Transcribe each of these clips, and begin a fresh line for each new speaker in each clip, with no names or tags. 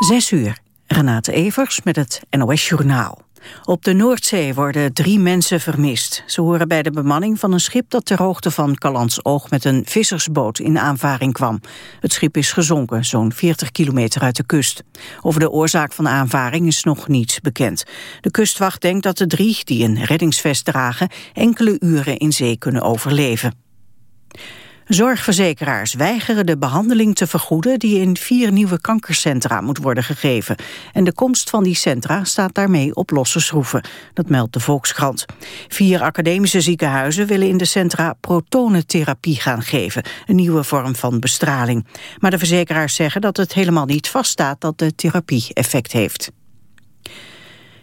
Zes uur. Renate Evers met het NOS Journaal. Op de Noordzee worden drie mensen vermist. Ze horen bij de bemanning van een schip dat ter hoogte van Oog met een vissersboot in aanvaring kwam. Het schip is gezonken, zo'n 40 kilometer uit de kust. Over de oorzaak van de aanvaring is nog niets bekend. De kustwacht denkt dat de drie, die een reddingsvest dragen, enkele uren in zee kunnen overleven. Zorgverzekeraars weigeren de behandeling te vergoeden die in vier nieuwe kankercentra moet worden gegeven. En de komst van die centra staat daarmee op losse schroeven. Dat meldt de Volkskrant. Vier academische ziekenhuizen willen in de centra protonentherapie gaan geven. Een nieuwe vorm van bestraling. Maar de verzekeraars zeggen dat het helemaal niet vaststaat dat de therapie effect heeft.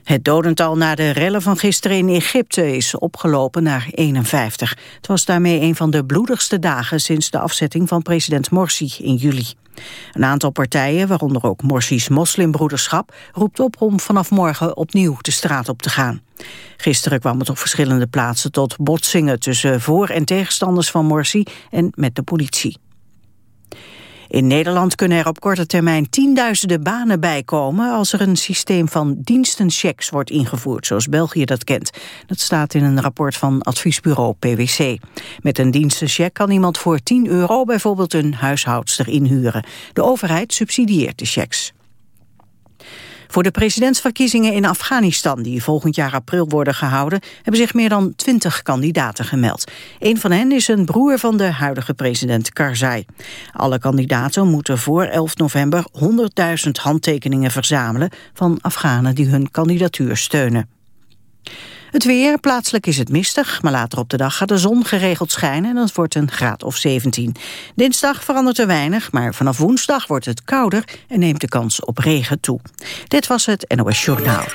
Het dodental na de rellen van gisteren in Egypte is opgelopen naar 51. Het was daarmee een van de bloedigste dagen sinds de afzetting van president Morsi in juli. Een aantal partijen, waaronder ook Morsi's moslimbroederschap, roept op om vanaf morgen opnieuw de straat op te gaan. Gisteren kwam het op verschillende plaatsen tot botsingen tussen voor- en tegenstanders van Morsi en met de politie. In Nederland kunnen er op korte termijn tienduizenden banen bijkomen als er een systeem van dienstenchecks wordt ingevoerd, zoals België dat kent. Dat staat in een rapport van adviesbureau PwC. Met een dienstencheck kan iemand voor 10 euro bijvoorbeeld een huishoudster inhuren. De overheid subsidieert de checks. Voor de presidentsverkiezingen in Afghanistan, die volgend jaar april worden gehouden, hebben zich meer dan twintig kandidaten gemeld. Een van hen is een broer van de huidige president Karzai. Alle kandidaten moeten voor 11 november 100.000 handtekeningen verzamelen van Afghanen die hun kandidatuur steunen. Het weer, plaatselijk is het mistig, maar later op de dag gaat de zon geregeld schijnen en dat wordt een graad of 17. Dinsdag verandert er weinig, maar vanaf woensdag wordt het kouder en neemt de kans op regen toe. Dit was het NOS Journaal.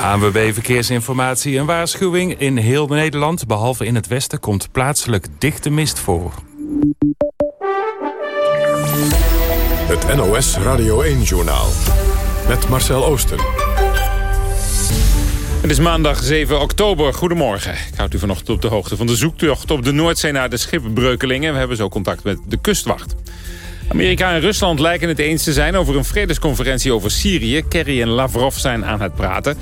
ANWB Verkeersinformatie en waarschuwing. In heel Nederland, behalve in het westen, komt plaatselijk dichte mist voor.
Het NOS Radio 1-journaal met Marcel Oosten.
Het is maandag 7 oktober. Goedemorgen. Ik houd u vanochtend op de hoogte van de zoektocht op de Noordzee naar de schipbreukelingen. We hebben zo contact met de kustwacht. Amerika en Rusland lijken het eens te zijn over een vredesconferentie over Syrië. Kerry en Lavrov zijn aan het praten.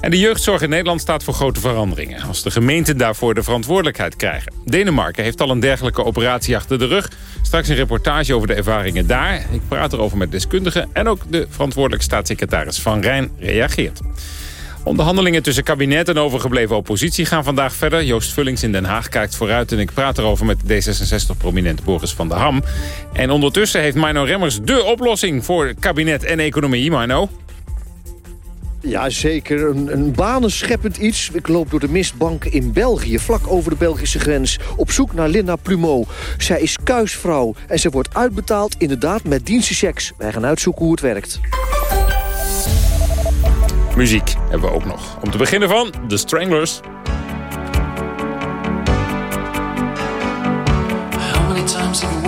En de jeugdzorg in Nederland staat voor grote veranderingen... als de gemeenten daarvoor de verantwoordelijkheid krijgen. Denemarken heeft al een dergelijke operatie achter de rug. Straks een reportage over de ervaringen daar. Ik praat erover met deskundigen... en ook de verantwoordelijk staatssecretaris Van Rijn reageert. Onderhandelingen tussen kabinet en overgebleven oppositie gaan vandaag verder. Joost Vullings in Den Haag kijkt vooruit en ik praat erover met D66-prominent Boris van der Ham. En ondertussen heeft Mino Remmers de oplossing voor kabinet en economie. Mino?
Ja, zeker. Een, een banenscheppend iets. Ik loop door de mistbank in België, vlak over de Belgische grens... op zoek naar Linda Plumeau. Zij is kuisvrouw en ze wordt uitbetaald inderdaad met dienstenchecks. Wij gaan uitzoeken hoe het werkt.
Muziek hebben we ook nog. Om te beginnen van The Stranglers. How many times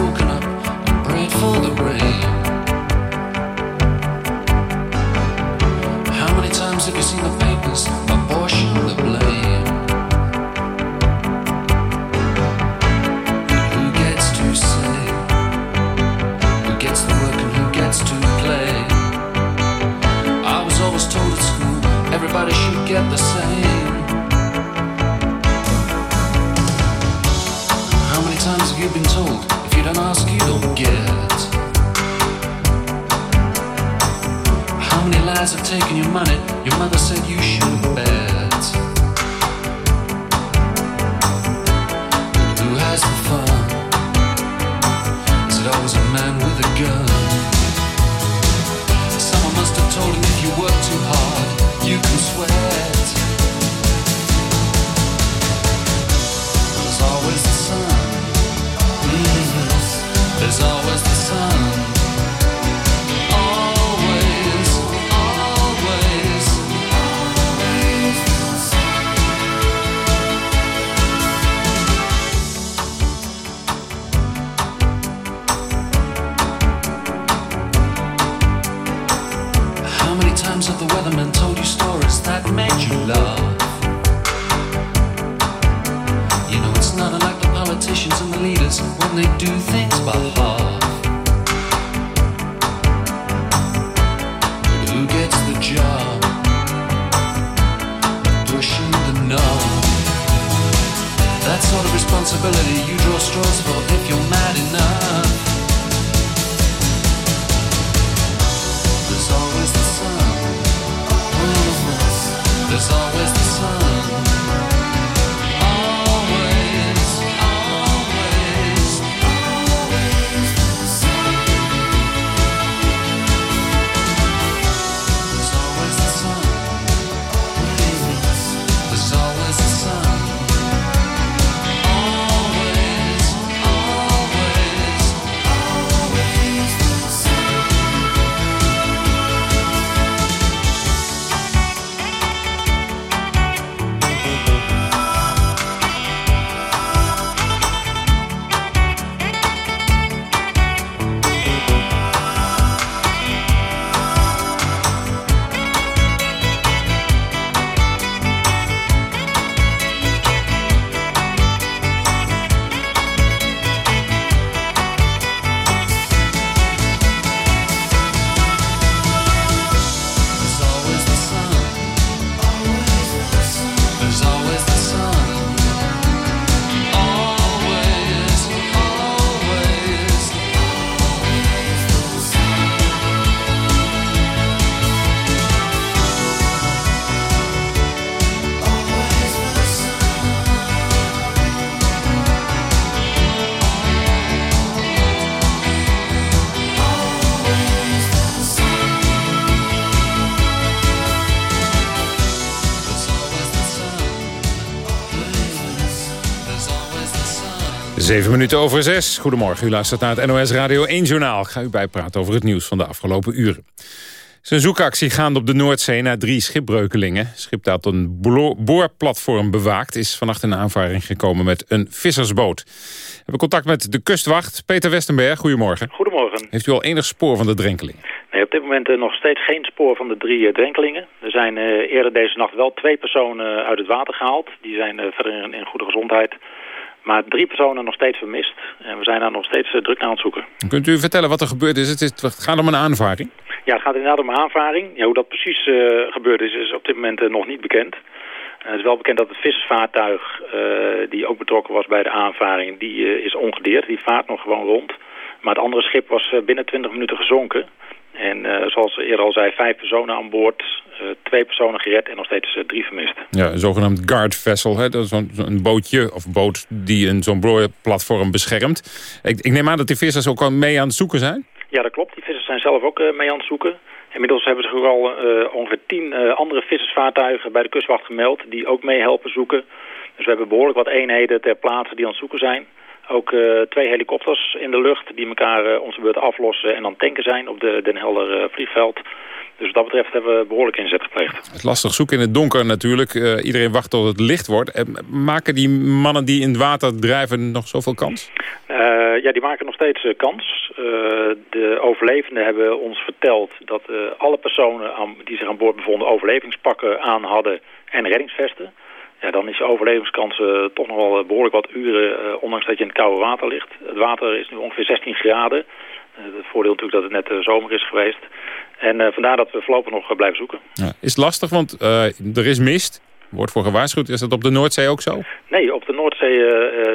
everybody should get the same. How many times have you been told if you don't ask, you don't get? How many lies have taken your money? Your mother said you shouldn't bet. Who has the fun? Is it always a man with a gun? Zeven minuten over zes. Goedemorgen, u luistert naar het NOS Radio 1 Journaal. Ik ga u bijpraten over het nieuws van de afgelopen uren. Zijn zoekactie gaande op de Noordzee naar drie schipbreukelingen. Schip dat een boorplatform bewaakt... is vannacht in aanvaring gekomen met een vissersboot. We hebben contact met de kustwacht. Peter Westenberg, goedemorgen.
Goedemorgen.
Heeft u al enig spoor van de drenkeling?
Nee, op dit moment uh, nog steeds geen spoor van de drie uh, drenkelingen. Er zijn uh, eerder deze nacht wel twee personen uit het water gehaald. Die zijn verder in, in goede gezondheid. Maar drie personen nog steeds vermist. En we zijn daar nog steeds druk naar aan het zoeken.
Kunt u vertellen wat er gebeurd is? Het, is, het gaat om een aanvaring.
Ja, het gaat inderdaad om een aanvaring. Ja, hoe dat precies uh, gebeurd is, is op dit moment uh, nog niet bekend. Het is wel bekend dat het vissersvaartuig, die ook betrokken was bij de aanvaring, die is ongedeerd. Die vaart nog gewoon rond. Maar het andere schip was binnen 20 minuten gezonken. En zoals eerder al zei, vijf personen aan boord, twee personen gered en nog steeds drie vermist.
Ja, een zogenaamd guard vessel, hè? dat is een bootje of boot die een zo'n platform beschermt. Ik, ik neem aan dat die vissers ook al mee aan het zoeken zijn?
Ja, dat klopt. Die vissers zijn zelf ook uh, mee aan het zoeken. Inmiddels hebben ze al uh, ongeveer tien uh, andere vissersvaartuigen bij de kustwacht gemeld... die ook mee helpen zoeken. Dus we hebben behoorlijk wat eenheden ter plaatse die aan het zoeken zijn. Ook twee helikopters in de lucht die elkaar onze beurt aflossen en dan tanken zijn op de Den Helder vliegveld... Dus wat dat betreft hebben we behoorlijk inzet gepleegd.
Het is lastig zoeken in het donker natuurlijk. Uh, iedereen wacht tot het licht wordt. Uh, maken die mannen die in het water drijven nog zoveel kans?
Uh, ja, die maken nog steeds kans. de overlevenden hebben ons verteld dat alle personen aan, die zich aan boord bevonden overlevingspakken aan hadden en reddingsvesten. Ja, dan is je overlevingskans toch nog wel behoorlijk wat uren, ondanks dat je in het koude water ligt. Het water is nu ongeveer 16 graden. het voordeel natuurlijk dat het net zomer is geweest. En vandaar dat we voorlopig nog blijven zoeken.
Ja, is het lastig, want er is mist. Wordt voor gewaarschuwd. Is dat op de Noordzee ook zo?
Nee, op de Noordzee,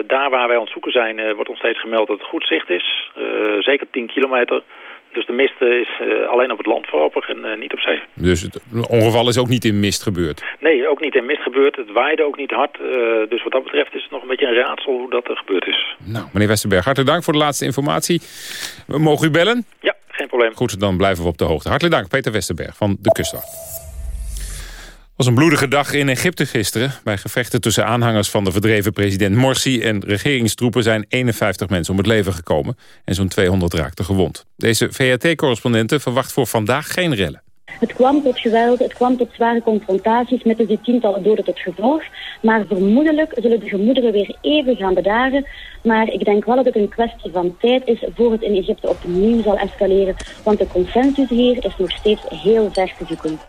daar waar wij aan het zoeken zijn, wordt ons steeds gemeld dat het goed zicht is. zeker 10 kilometer. Dus de mist is alleen op het land voorlopig en niet op zee.
Dus het ongeval is ook niet in mist gebeurd?
Nee, ook niet in mist gebeurd. Het waaide ook niet hard. dus wat dat betreft is het nog een beetje een raadsel hoe dat er gebeurd is.
Nou, meneer Westerberg, hartelijk dank voor de laatste informatie. We mogen u bellen?
Ja geen probleem.
Goed, dan blijven we op de hoogte. Hartelijk dank, Peter Westerberg van de Kustwacht. Was een bloedige dag in Egypte gisteren. Bij gevechten tussen aanhangers van de verdreven president Morsi... en regeringstroepen zijn 51 mensen om het leven gekomen... en zo'n 200 raakten gewond. Deze VAT-correspondente verwacht voor vandaag geen rellen.
Het kwam tot geweld, het kwam tot zware confrontaties met de tientallen doden tot gevolg. Maar vermoedelijk zullen de gemoederen weer even gaan bedaren. Maar ik denk wel dat het een kwestie van tijd is voor het in Egypte opnieuw zal escaleren. Want de consensus hier is nog steeds heel ver te zoeken.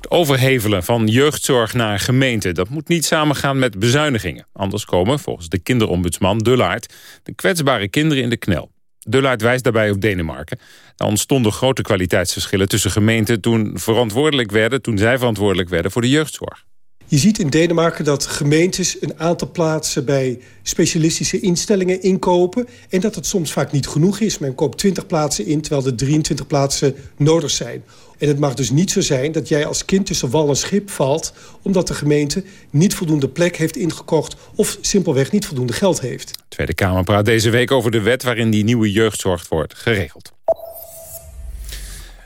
Het overhevelen van jeugdzorg naar gemeente... dat moet niet samengaan met bezuinigingen. Anders komen, volgens de kinderombudsman Dullaert... de kwetsbare kinderen in de knel. Dullaert wijst daarbij op Denemarken. Er ontstonden grote kwaliteitsverschillen tussen gemeenten... toen, verantwoordelijk werden, toen zij verantwoordelijk werden voor de jeugdzorg.
Je ziet in Denemarken dat gemeentes een aantal plaatsen... bij specialistische instellingen inkopen... en dat het soms vaak niet genoeg is. Men koopt 20 plaatsen in, terwijl er 23 plaatsen nodig zijn. En het mag dus niet zo zijn dat jij als kind tussen wal en schip valt... omdat de gemeente niet voldoende plek heeft ingekocht... of simpelweg niet voldoende geld heeft. De
Tweede Kamer praat deze week over de wet... waarin die nieuwe jeugdzorg wordt geregeld.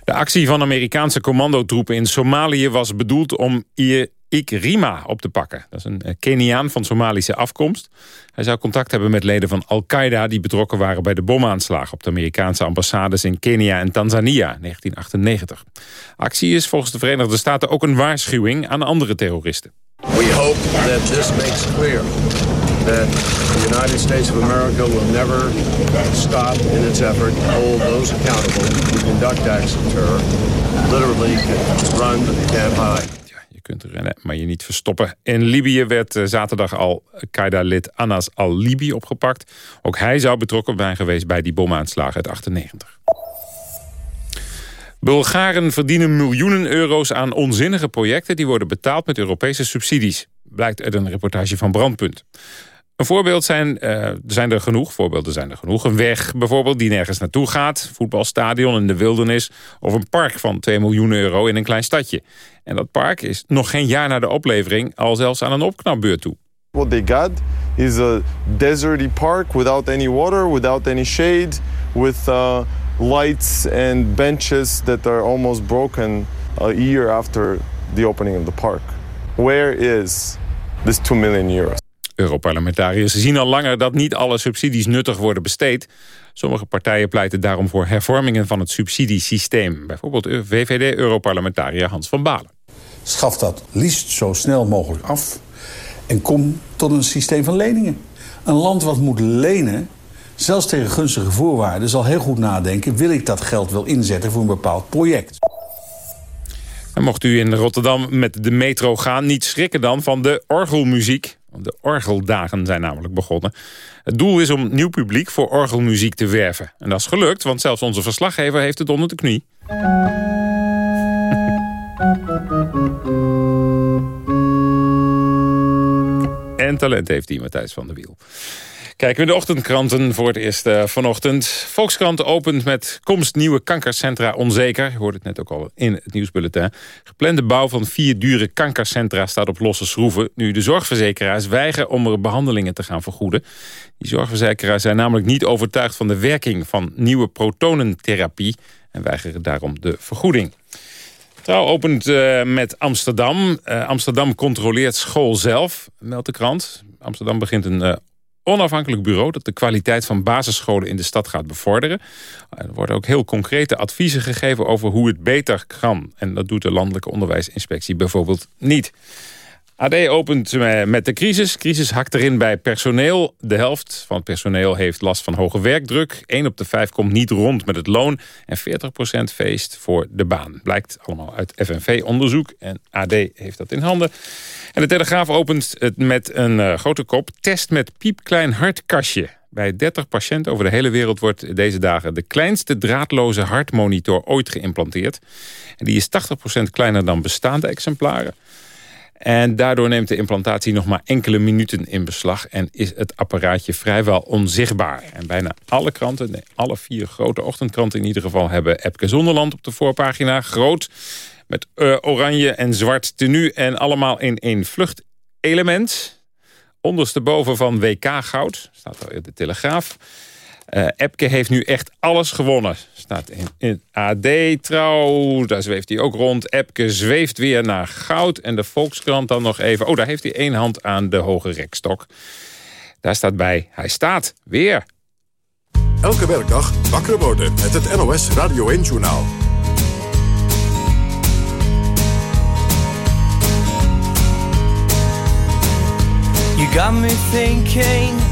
De actie van Amerikaanse commandotroepen in Somalië was bedoeld om Ikrima op te pakken. Dat is een eh, Keniaan van Somalische afkomst. Hij zou contact hebben met leden van Al-Qaeda... die betrokken waren bij de bomaanslag op de Amerikaanse ambassades in Kenia en Tanzania 1998. Actie is volgens de Verenigde Staten ook een waarschuwing aan andere terroristen. We hope that this makes clear that the United States of America will never stop in its effort to hold those accountable who conduct acts of terror. Literally run, can't hide kunt rennen, maar je niet verstoppen. In Libië werd eh, zaterdag al Qaeda-lid Anas al-Libi opgepakt. Ook hij zou betrokken zijn geweest bij die bomaanslagen uit 98. Bulgaren verdienen miljoenen euro's aan onzinnige projecten... die worden betaald met Europese subsidies. Blijkt uit een reportage van Brandpunt. Een voorbeeld zijn, uh, zijn er genoeg, voorbeelden zijn er genoeg. Een weg bijvoorbeeld die nergens naartoe gaat. Voetbalstadion in de wildernis. Of een park van 2 miljoen euro in een klein stadje. En dat park is nog geen jaar na de oplevering al zelfs aan een opknapbeurt toe.
What they got is a deserty park without any water, without any shade, with uh, lights and benches that are almost broken a year after the opening of the park. Where is this 2 million euros?
Europarlementariërs zien al langer dat niet alle subsidies nuttig worden besteed. Sommige partijen pleiten daarom voor hervormingen van het subsidiesysteem. Bijvoorbeeld VVD-Europarlementariër Hans van Balen.
Schaf dat liefst zo snel mogelijk af en kom tot een systeem van leningen. Een land wat moet lenen, zelfs tegen gunstige voorwaarden... zal heel goed nadenken, wil ik dat geld wel inzetten voor een bepaald project.
En mocht u in Rotterdam met de metro gaan, niet schrikken dan van de orgelmuziek. De orgeldagen zijn namelijk begonnen. Het doel is om nieuw publiek voor orgelmuziek te werven. En dat is gelukt, want zelfs onze verslaggever heeft het onder de knie. En talent heeft hij, Matthijs van der Wiel. Kijken we de ochtendkranten voor het eerst uh, vanochtend. Volkskrant opent met komst nieuwe kankercentra onzeker. Je hoorde het net ook al in het nieuwsbulletin. Geplande bouw van vier dure kankercentra staat op losse schroeven... nu de zorgverzekeraars weigeren om er behandelingen te gaan vergoeden. Die zorgverzekeraars zijn namelijk niet overtuigd van de werking... van nieuwe protonentherapie en weigeren daarom de vergoeding. Trouw opent uh, met Amsterdam. Uh, Amsterdam controleert school zelf, meldt de krant. Amsterdam begint een uh, onafhankelijk bureau... dat de kwaliteit van basisscholen in de stad gaat bevorderen. Er worden ook heel concrete adviezen gegeven over hoe het beter kan. En dat doet de Landelijke Onderwijsinspectie bijvoorbeeld niet. AD opent met de crisis. Crisis hakt erin bij personeel. De helft van het personeel heeft last van hoge werkdruk. 1 op de 5 komt niet rond met het loon. En 40% feest voor de baan. Blijkt allemaal uit FNV-onderzoek. En AD heeft dat in handen. En de Telegraaf opent het met een uh, grote kop. Test met piepklein hartkastje. Bij 30 patiënten over de hele wereld wordt deze dagen... de kleinste draadloze hartmonitor ooit geïmplanteerd. En die is 80% kleiner dan bestaande exemplaren. En daardoor neemt de implantatie nog maar enkele minuten in beslag... en is het apparaatje vrijwel onzichtbaar. En bijna alle kranten, nee, alle vier grote ochtendkranten in ieder geval... hebben Epke Zonderland op de voorpagina. Groot, met uh, oranje en zwart tenue en allemaal in één vluchtelement. Ondersteboven van WK Goud, staat er in de Telegraaf... Uh, Epke heeft nu echt alles gewonnen. Staat in, in AD trouw, daar zweeft hij ook rond. Epke zweeft weer naar goud. En de Volkskrant dan nog even. Oh, daar heeft hij één hand aan de hoge rekstok. Daar staat bij, hij staat weer.
Elke werkdag wakker worden met het NOS Radio 1-journaal.
You got me thinking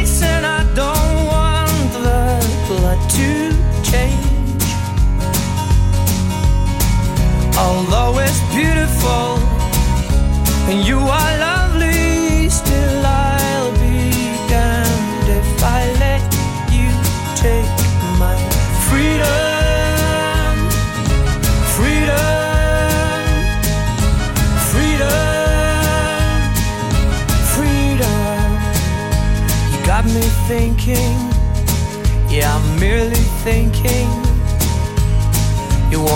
Although it's beautiful and you are lovely, still I'll be damned if I let you take my freedom. Freedom. Freedom. Freedom. You got me thinking.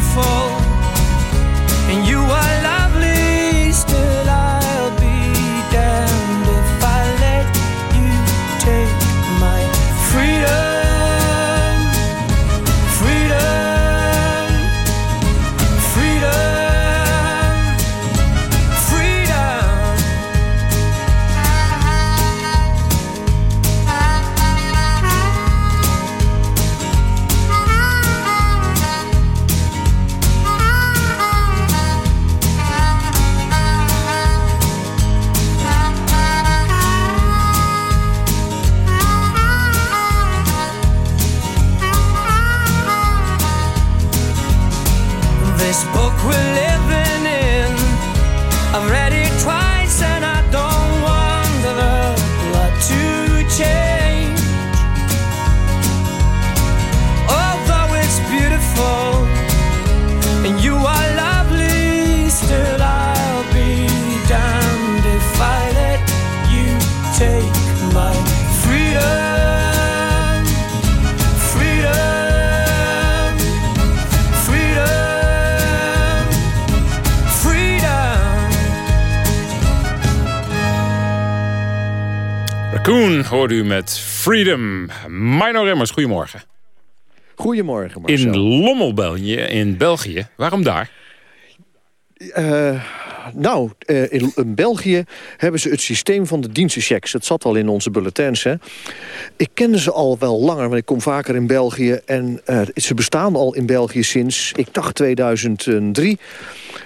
beautiful. And you are quit
Raccoon hoorde u met Freedom. Mino Remmers, goedemorgen.
Goedemorgen, Marcel.
In Lommel, België, in België. Waarom daar?
Eh, nou, eh, in, in België hebben ze het systeem van de dienstenchecks. Het zat al in onze bulletins. Hè. Ik kende ze al wel langer, want ik kom vaker in België. En eh, ze bestaan al in België sinds, ik dacht 2003.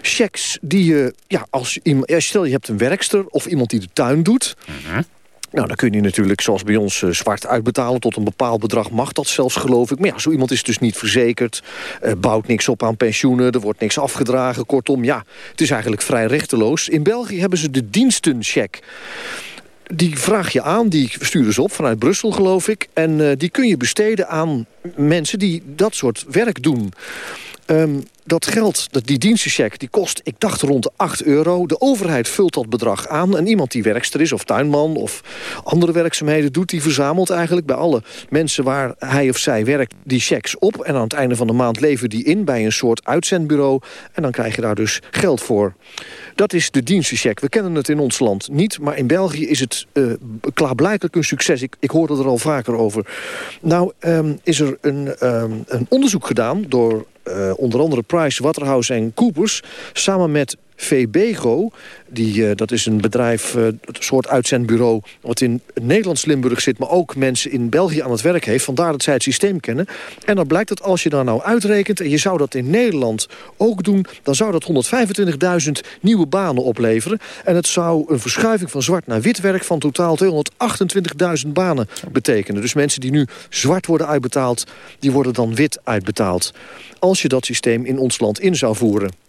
Checks die je, ja, als iemand, stel je hebt een werkster of iemand die de tuin doet... Nou, dan kun je natuurlijk, zoals bij ons, eh, zwart uitbetalen. Tot een bepaald bedrag mag dat zelfs, geloof ik. Maar ja, zo iemand is dus niet verzekerd. eh, bouwt niks op aan pensioenen. Er wordt niks afgedragen. Kortom, ja, het is eigenlijk vrij rechteloos. In België hebben ze de dienstencheck. Die vraag je aan, die sturen ze op vanuit Brussel, geloof ik. En eh, die kun je besteden aan mensen die dat soort werk doen. Ehm, dat geld, dat, die dienstencheck, die kost, ik dacht rond de 8 euro. De overheid vult dat bedrag aan. En iemand die werkster is, of tuinman, of andere werkzaamheden doet... die verzamelt eigenlijk bij alle mensen waar hij of zij werkt... die checks op. En aan het einde van de maand leveren die in bij een soort uitzendbureau. En dan krijg je daar dus geld voor. Dat is de dienstencheck. We kennen het in ons land niet, maar in België is het eh, klaarblijkelijk een succes. Ik, ik hoorde er al vaker over. Nou, ehm, is er een, ehm, een onderzoek gedaan door onder andere Price, Waterhouse en Coopers... samen met VBGO, die, eh, dat is een bedrijf, eh, een soort uitzendbureau... wat in Nederlands-Limburg zit, maar ook mensen in België aan het werk heeft. Vandaar dat zij het systeem kennen. En dan blijkt dat als je daar nou uitrekent... en je zou dat in Nederland ook doen... dan zou dat 125.000 nieuwe banen opleveren. En het zou een verschuiving van zwart naar wit werk... van totaal 228.000 banen betekenen. Dus mensen die nu zwart worden uitbetaald... die worden dan wit uitbetaald. Als je dat systeem in ons land in zou voeren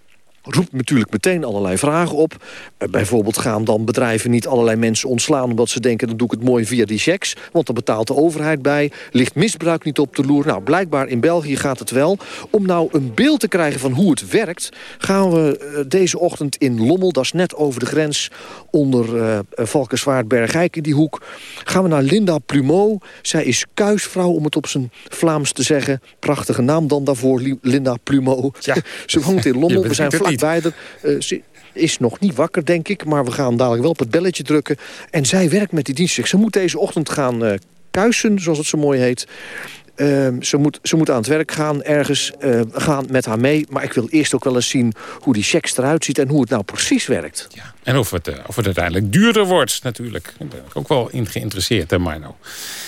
roept natuurlijk meteen allerlei vragen op. Eh, bijvoorbeeld gaan dan bedrijven niet allerlei mensen ontslaan... omdat ze denken, dan doe ik het mooi via die checks. Want dan betaalt de overheid bij. Ligt misbruik niet op de loer. Nou, blijkbaar in België gaat het wel. Om nou een beeld te krijgen van hoe het werkt... gaan we eh, deze ochtend in Lommel, dat is net over de grens... onder uh, Valkenswaard, Bergijk in die hoek... gaan we naar Linda Plumeau. Zij is kuisvrouw, om het op zijn Vlaams te zeggen. Prachtige naam dan daarvoor, Li- Linda Plumeau. ze woont in Lommel. We zijn
het niet.
Eh, is nog niet wakker, denk ik. Maar we gaan dadelijk wel op het belletje drukken. En zij werkt met die dienst. Ze moet deze ochtend gaan eh, kuisen, zoals het zo mooi heet. Ehm, ze, moet, ze moet aan het werk gaan ergens. eh, gaan met haar mee. Maar ik wil eerst ook wel eens zien hoe die checks eruit ziet... en hoe het nou precies werkt.
En of het, eh, of het uiteindelijk duurder wordt, natuurlijk. Daar ben ik ook wel in geïnteresseerd, hè, Marno.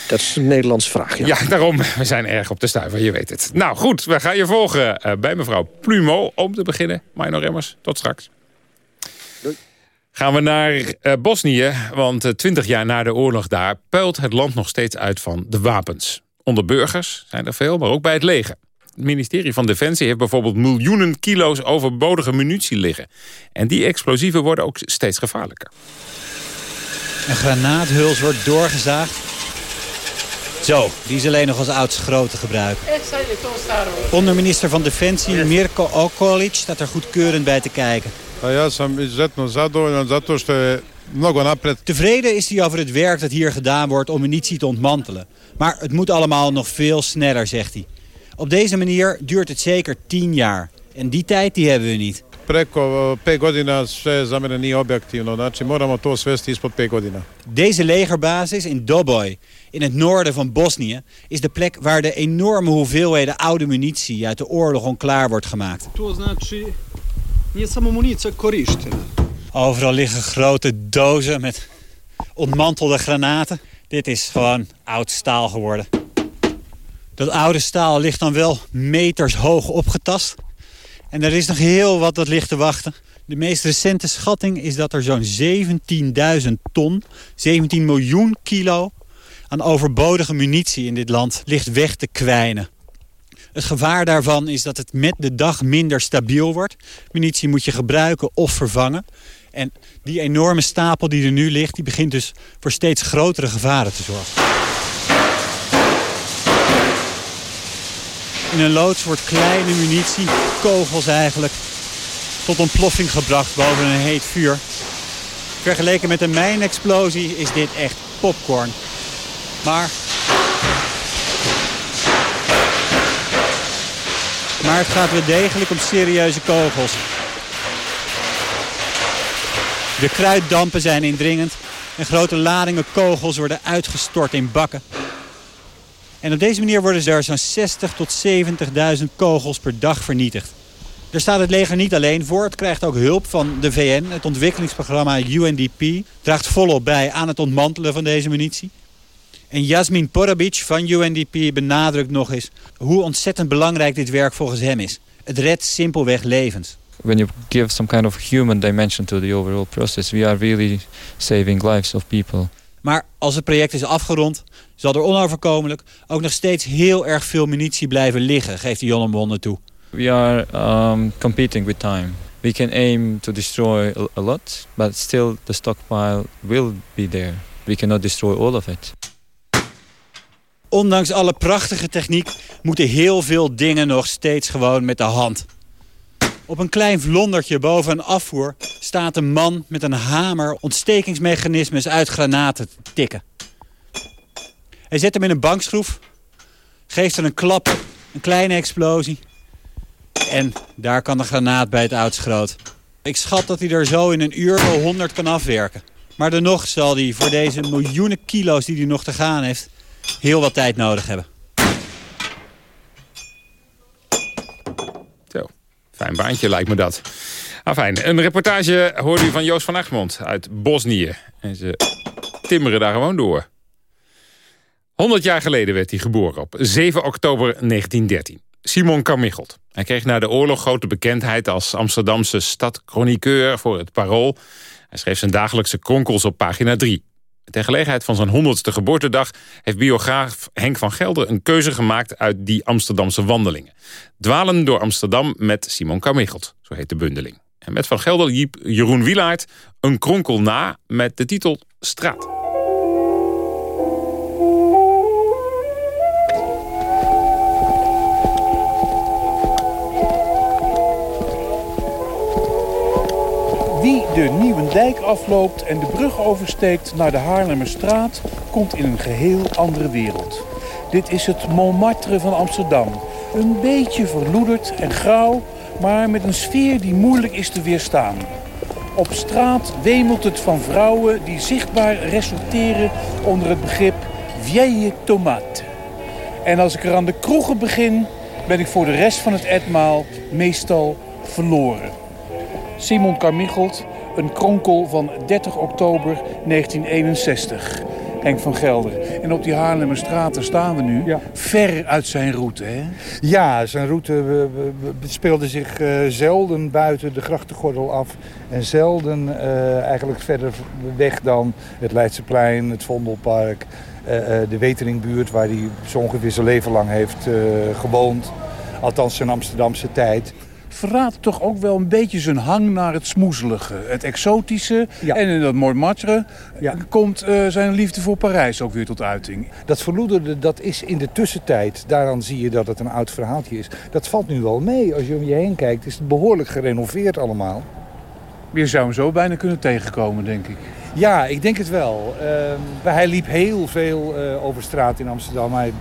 Dat is een Nederlandse vraag, ja.
Ja, daarom. We zijn erg op de stuiver, je weet het. Nou goed, we gaan je volgen eh, bij mevrouw Plumo. Om te beginnen, Marno Remmers. Tot straks. Gaan we naar eh, Bosnië, want twintig jaar na de oorlog daar... puilt het land nog steeds uit van de wapens. Onder burgers zijn er veel, maar ook bij het leger. Het ministerie van Defensie heeft bijvoorbeeld miljoenen kilo's overbodige munitie liggen. En die explosieven worden ook steeds gevaarlijker.
Een granaathuls wordt doorgezaagd. Zo, die is alleen nog als oudste grote gebruiken. Onderminister van Defensie Mirko Okolic staat er goedkeurend bij te kijken. Tevreden is hij over het werk dat hier gedaan wordt om munitie te ontmantelen. Maar het moet allemaal nog veel sneller, zegt hij. Op deze manier duurt het zeker tien jaar. En die tijd die hebben we niet.
Preko eh, pet godina sve za mene nije objektivno. Znači moramo to svesti ispod pet godina.
Deze legerbasis in Doboj, in het noorden van Bosnië... is de plek waar de enorme hoeveelheden oude munitie uit de oorlog onklaar wordt gemaakt.
To znači nije samo municija korištena.
Overal liggen grote dozen met ontmantelde granaten. Dit is gewoon oud staal geworden. Dat oude staal ligt dan wel meters hoog opgetast. En er is nog heel wat dat ligt te wachten. De meest recente schatting is dat er zo'n 17.000 ton, 17 miljoen kilo... aan overbodige munitie in dit land ligt weg te kwijnen. Het gevaar daarvan is dat het met de dag minder stabiel wordt. Munitie moet je gebruiken of vervangen. En die enorme stapel die er nu ligt, die begint dus voor steeds grotere gevaren te zorgen. In een loods wordt kleine munitie, kogels eigenlijk, tot ontploffing gebracht boven een heet vuur. Vergeleken met een mijnexplosie is dit echt popcorn. Maar... Maar het gaat wel degelijk om serieuze kogels. De kruiddampen zijn indringend en grote ladingen kogels worden uitgestort in bakken. En op deze manier worden er zo'n 60 tot 70.000 kogels per dag vernietigd. Daar staat het leger niet alleen voor. Het krijgt ook hulp van de VN. Het ontwikkelingsprogramma UNDP draagt volop bij aan het ontmantelen van deze munitie. En Jasmin Porabic van UNDP benadrukt nog eens hoe ontzettend belangrijk dit werk volgens hem is. Het redt simpelweg levens.
When you give some kind of human dimension to the overall process, we are really saving lives of people.
Maar als het project is afgerond, zal er onoverkomelijk ook nog steeds heel erg veel munitie blijven liggen, geeft de Jonnemonde toe.
We are um, competing with time. We can aim to destroy a lot, but still the stockpile will be there. We cannot destroy all of it.
Ondanks alle prachtige techniek moeten heel veel dingen nog steeds gewoon met de hand. Op een klein vlondertje boven een afvoer staat een man met een hamer ontstekingsmechanismes uit granaten te tikken. Hij zet hem in een bankschroef, geeft er een klap, een kleine explosie. En daar kan de granaat bij het oudst groot. Ik schat dat hij er zo in een uur wel 100 kan afwerken. Maar dan nog zal hij voor deze miljoenen kilo's die hij nog te gaan heeft... heel wat tijd nodig hebben.
Zo, fijn baantje lijkt me dat. Fijn. Een reportage hoorde u van Joost van Egmond uit Bosnië. En ze timmeren daar gewoon door. 100 jaar geleden werd hij geboren op 7 oktober 1913. Simon Carmichelt. Hij kreeg na de oorlog grote bekendheid als Amsterdamse stadchroniqueur voor het Parool. Hij schreef zijn dagelijkse kronkels op pagina 3. Ter gelegenheid van zijn 100ste geboortedag heeft biograaf Henk van Gelder een keuze gemaakt uit die Amsterdamse wandelingen. Dwalen door Amsterdam met Simon Carmichelt, zo heet de bundeling. En met Van Gelder liep Jeroen Wielaert een kronkel na met de titel Straat.
Wie de Nieuwendijk afloopt en de brug oversteekt naar de Haarlemmerstraat... komt in een geheel andere wereld. Dit is het Montmartre van Amsterdam. Een beetje verloederd en grauw, maar met een sfeer die moeilijk is te weerstaan. Op straat wemelt het van vrouwen die zichtbaar resulteren onder het begrip vieille tomate. En als ik er aan de kroegen begin, ben ik voor de rest van het etmaal meestal verloren. Simon Carmichelt, een kronkel van 30 oktober 1961. Henk van Gelder. En op die Haarlemmerstraat, daar staan we nu, ver uit zijn route. Hè?
Ja, zijn route speelde zich eh, zelden buiten de grachtengordel af. En zelden eh, eigenlijk verder weg dan het Leidseplein, het Vondelpark... eh, de Weteringbuurt, waar hij zo ongeveer zijn leven lang heeft gewoond. Althans zijn Amsterdamse tijd.
Verraadt toch ook wel een beetje zijn hang naar het smoezelige, het exotische. En in dat Montmartre komt eh, zijn liefde voor Parijs ook weer tot uiting.
Dat verloederde, dat is in de tussentijd. Daaraan zie je dat het een oud verhaaltje is. Dat valt nu wel mee. Als je om je heen kijkt, is het behoorlijk gerenoveerd allemaal.
Je zou hem zo bijna kunnen tegenkomen, denk ik.
Ja, ik denk het wel. Ehm, hij liep heel veel eh, over straat in Amsterdam. Hij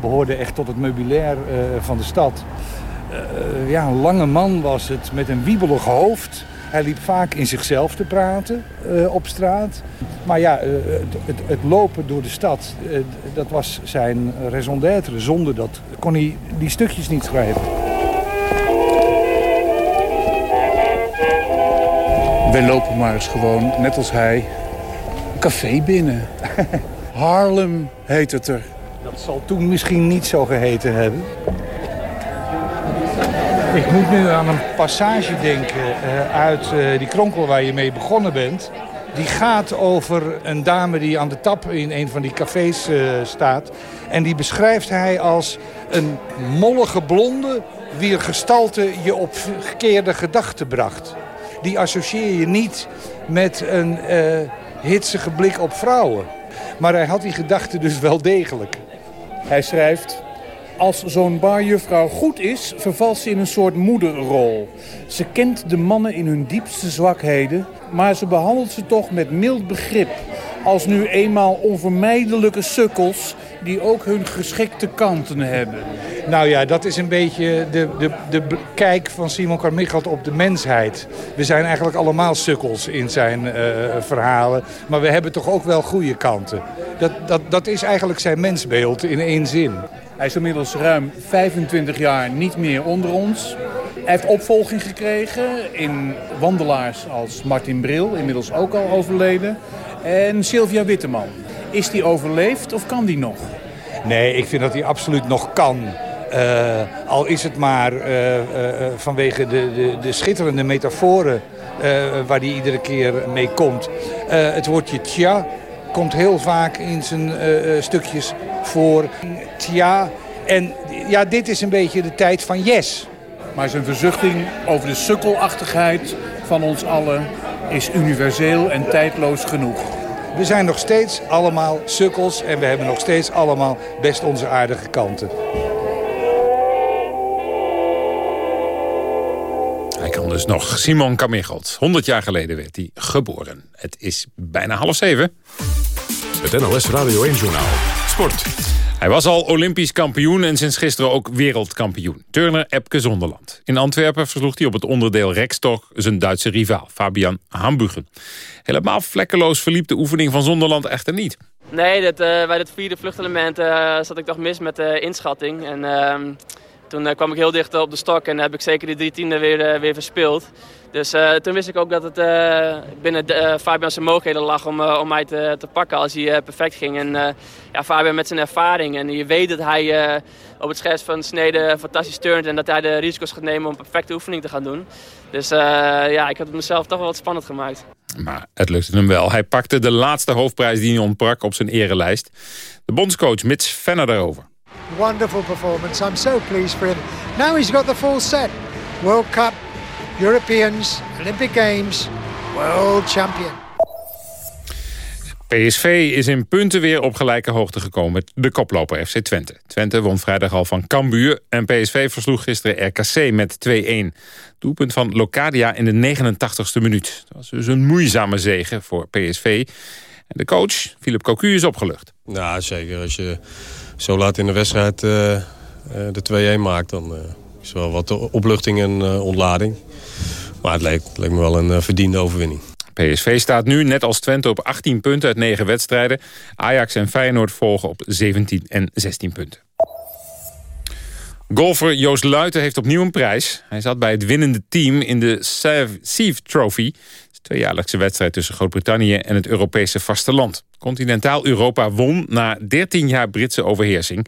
behoorde echt tot het meubilair eh, van de stad. Eh, ja, een lange man was het met een wiebelig hoofd. Hij liep vaak in zichzelf te praten eh, op straat. Maar ja, eh, het, het, het lopen door de stad, eh, dat was zijn raison d'être. Zonder dat kon hij die stukjes niet schrijven.
Wij lopen maar eens gewoon, net als hij, een café binnen. Harlem heet het er.
Dat zal toen misschien niet zo geheten hebben. Ik moet nu aan een passage denken eh, uit eh, die kronkel waar je mee begonnen bent. Die gaat over een dame die aan de tap in een van die cafés uh, staat. En die beschrijft hij als een mollige blonde... wier gestalte je op verkeerde gedachten bracht. Die associeer je niet met een uh, hitsige blik op vrouwen. Maar hij had die gedachte dus wel degelijk.
Hij schrijft... Als zo'n barjuffrouw goed is, vervalt ze in een soort moederrol. Ze kent de mannen in hun diepste zwakheden, maar ze behandelt ze toch met mild begrip. Als nu eenmaal onvermijdelijke sukkels die ook hun geschikte kanten hebben.
Nou ja, dat is een beetje de, de, de kijk van Simon Carmichael op de mensheid. We zijn eigenlijk allemaal sukkels in zijn uh, verhalen. Maar we hebben toch ook wel goede kanten. Dat, dat, dat is eigenlijk zijn mensbeeld in één zin.
Hij is inmiddels ruim 25 jaar niet meer onder ons. Hij heeft opvolging gekregen in wandelaars als Martin Bril, inmiddels ook al overleden. En Sylvia Witteman. Is die overleefd of kan die nog?
Nee, ik vind dat hij absoluut nog kan. Uh, al is het maar uh, uh, vanwege de, de, de, schitterende metaforen waar hij iedere keer mee komt. het woordje tja komt heel vaak in zijn stukjes voor. Tja, en ja, dit is een beetje de tijd van yes.
Maar zijn verzuchting over de sukkelachtigheid van ons allen is universeel en tijdloos genoeg.
We zijn nog steeds allemaal sukkels en we hebben nog steeds allemaal best onze aardige kanten.
Dus nog. Simon Kamichelt. 100 jaar geleden werd hij geboren. Het is bijna half zeven.
Het NLS Radio 1 Journaal. Sport.
Hij was al Olympisch kampioen en sinds gisteren ook wereldkampioen. Turner Epke Zonderland. In Antwerpen versloeg hij op het onderdeel rekstok zijn Duitse rivaal Fabian Hambugen. Helemaal vlekkeloos verliep de oefening van Zonderland echter niet.
Nee, dit, uh, bij het vierde vluchtelement uh, zat ik toch mis met de inschatting. En uh, toen eh, kwam ik heel dicht op de stok en heb ik zeker die drie tienden weer, weer verspeeld. Dus uh, toen wist ik ook dat het binnen uh, Fabian zijn mogelijkheden lag om, om mij te, te pakken als hij perfect ging. En ja, Fabian met zijn ervaring en je weet dat hij op het scherp van snede fantastisch turnt en dat hij de risico's gaat nemen om een perfecte oefening te gaan doen. Dus ja, ik heb het mezelf toch wel wat spannend gemaakt.
Maar het lukte hem wel. Hij pakte de laatste hoofdprijs die hij ontbrak op zijn erelijst. De bondscoach Mits Venner daarover.
Wonderful performance. I'm so pleased for him. Now he's got the full set. World Cup, Europeans, Olympic Games, World Champion.
PSV is in punten weer op gelijke hoogte gekomen met de koploper FC Twente. Twente won vrijdag al van Cambuur en PSV versloeg gisteren RKC met 2-1. Doelpunt van Locadia in de 89ste minuut. Dat was dus een moeizame zege voor PSV. En de coach, Philip Cocu, is opgelucht.
Nou, zeker. Als je zo laat in de wedstrijd uh, de 2-1 maakt... dan uh, is wel wat opluchting en ontlading. Maar het leek, me wel een verdiende overwinning.
PSV staat nu, net als Twente, op 18 punten uit 9 wedstrijden. Ajax en Feyenoord volgen op 17 en 16 punten. Golfer Joost Luiten heeft opnieuw een prijs. Hij zat bij het winnende team in de Sieve Trophy. Tweejaarlijkse wedstrijd tussen Groot-Brittannië en het Europese vasteland. Continentaal Europa won na 13 jaar Britse overheersing.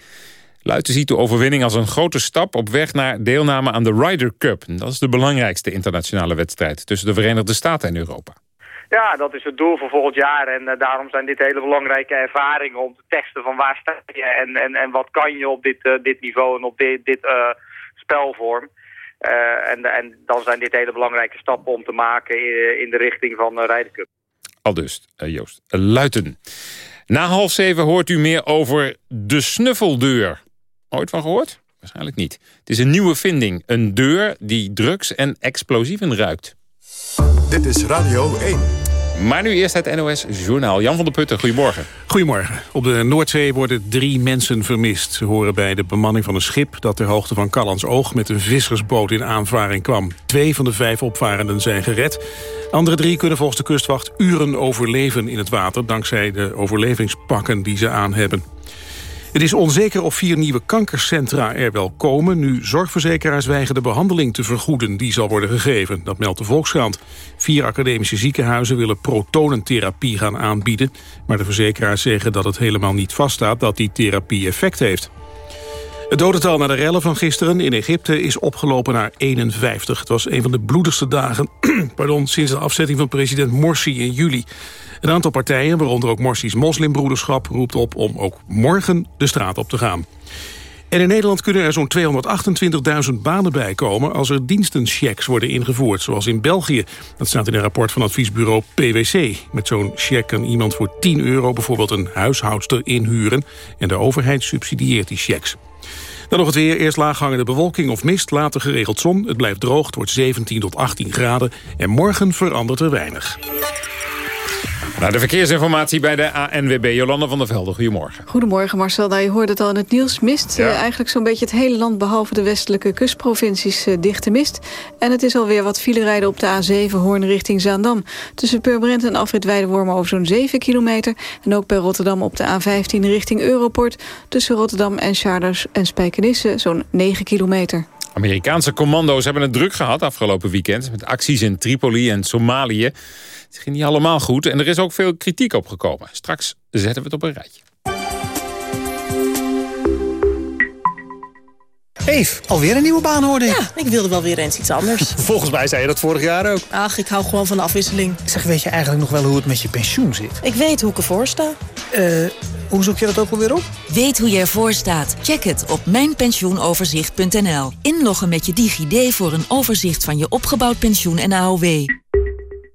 Luiten ziet de overwinning als een grote stap op weg naar deelname aan de Ryder Cup. Dat is de belangrijkste internationale wedstrijd tussen de Verenigde Staten en Europa.
Ja, dat is het doel voor volgend jaar. En uh, daarom zijn dit hele belangrijke ervaringen om te testen van waar sta je en, en, en wat kan je op dit, uh, dit niveau en op dit, dit uh, spelvorm. En, en dan zijn dit hele belangrijke stappen om te maken in, de richting van Cup.
Al dus, Joost Luiten. Na half zeven hoort u meer over de snuffeldeur. Ooit van gehoord? Waarschijnlijk niet. Het is een nieuwe vinding. Een deur die drugs en explosieven ruikt.
Dit is Radio 1.
Maar nu eerst het NOS Journaal. Jan van der Putten, goedemorgen.
Goedemorgen. Op de Noordzee worden drie mensen vermist. Ze horen bij de bemanning van een schip dat ter hoogte van Callans Oog... met een vissersboot in aanvaring kwam. Twee van de vijf opvarenden zijn gered. Andere drie kunnen volgens de kustwacht uren overleven in het water... dankzij de overlevingspakken die ze aan hebben. Het is onzeker of vier nieuwe kankercentra er wel komen... nu zorgverzekeraars weigeren de behandeling te vergoeden die zal worden gegeven. Dat meldt de Volkskrant. Vier academische ziekenhuizen willen protonentherapie gaan aanbieden... maar de verzekeraars zeggen dat het helemaal niet vaststaat dat die therapie effect heeft. Het dodental na de rellen van gisteren in Egypte is opgelopen naar 51. Het was een van de bloedigste dagen pardon, sinds de afzetting van president Morsi in juli. Een aantal partijen, waaronder ook Morsi's moslimbroederschap... roept op om ook morgen de straat op te gaan. En in Nederland kunnen er zo'n 228.000 banen bijkomen... als er dienstenchecks worden ingevoerd, zoals in België. Dat staat in een rapport van adviesbureau PwC. Met zo'n check kan iemand voor 10 euro bijvoorbeeld een huishoudster inhuren... en de overheid subsidieert die checks. Dan nog het weer. Eerst laaghangende bewolking of mist, later geregeld zon. Het blijft droog, het wordt 17 tot 18 graden. En morgen verandert er weinig.
Nou, de verkeersinformatie bij de ANWB. Jolanda van der Velde, goedemorgen.
Goedemorgen Marcel. Nou, je hoorde het al in het nieuws. Mist
Ja.
eh, eigenlijk zo'n beetje het hele land... behalve de westelijke kustprovincies eh, dichte mist. En het is alweer wat file rijden op de A7 Hoorn richting Zaandam. Tussen Purmerend en Afrit Weidewormen over zo'n 7 kilometer. En ook bij Rotterdam op de A15 richting Europort. Tussen Rotterdam en Charles en Spijkenisse zo'n 9 kilometer.
Amerikaanse commando's hebben het druk gehad afgelopen weekend... met acties in Tripoli en Somalië. Het ging niet allemaal goed en er is ook veel kritiek op gekomen. Straks zetten we het op een rijtje.
Eve, alweer een nieuwe baan hoorde ik.
Ja, ik wilde wel weer eens iets anders.
Volgens mij zei je dat vorig jaar ook.
Ach, ik hou gewoon van de afwisseling.
Zeg, weet je eigenlijk nog wel hoe het met je pensioen zit?
Ik weet hoe ik ervoor sta.
Eh, hoe zoek je dat ook alweer op?
Weet hoe je ervoor staat? Check het op mijnpensioenoverzicht.nl. Inloggen met je DigiD voor een overzicht van je opgebouwd pensioen en AOW.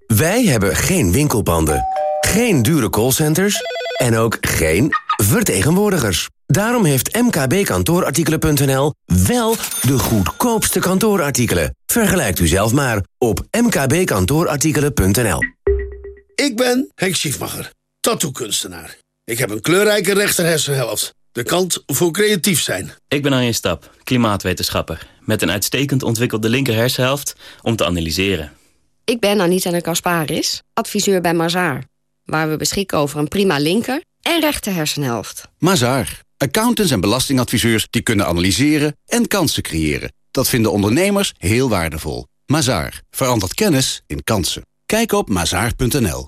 Wij hebben geen winkelpanden, geen dure callcenters en ook geen vertegenwoordigers. Daarom heeft mkbkantoorartikelen.nl wel de goedkoopste kantoorartikelen. Vergelijkt u zelf maar op mkbkantoorartikelen.nl.
Ik ben Henk Schiefmacher, tattoo-kunstenaar. Ik heb een kleurrijke rechterhersenhelft. De kant voor creatief zijn.
Ik ben Arjen Stap, klimaatwetenschapper. Met een uitstekend ontwikkelde linker hersenhelft om te analyseren.
Ik ben Anita de Kasparis, adviseur bij Mazaar. Waar we beschikken over een prima linker en rechter hersenhelft.
Mazaar. Accountants en belastingadviseurs die kunnen analyseren en kansen creëren. Dat vinden ondernemers heel waardevol. Mazaar. Verandert kennis in kansen. Kijk op mazaar.nl.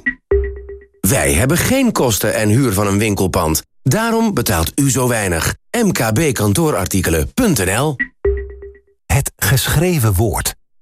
Wij hebben geen kosten en huur van een winkelpand. Daarom betaalt u zo weinig. mkbkantoorartikelen.nl
Het geschreven woord.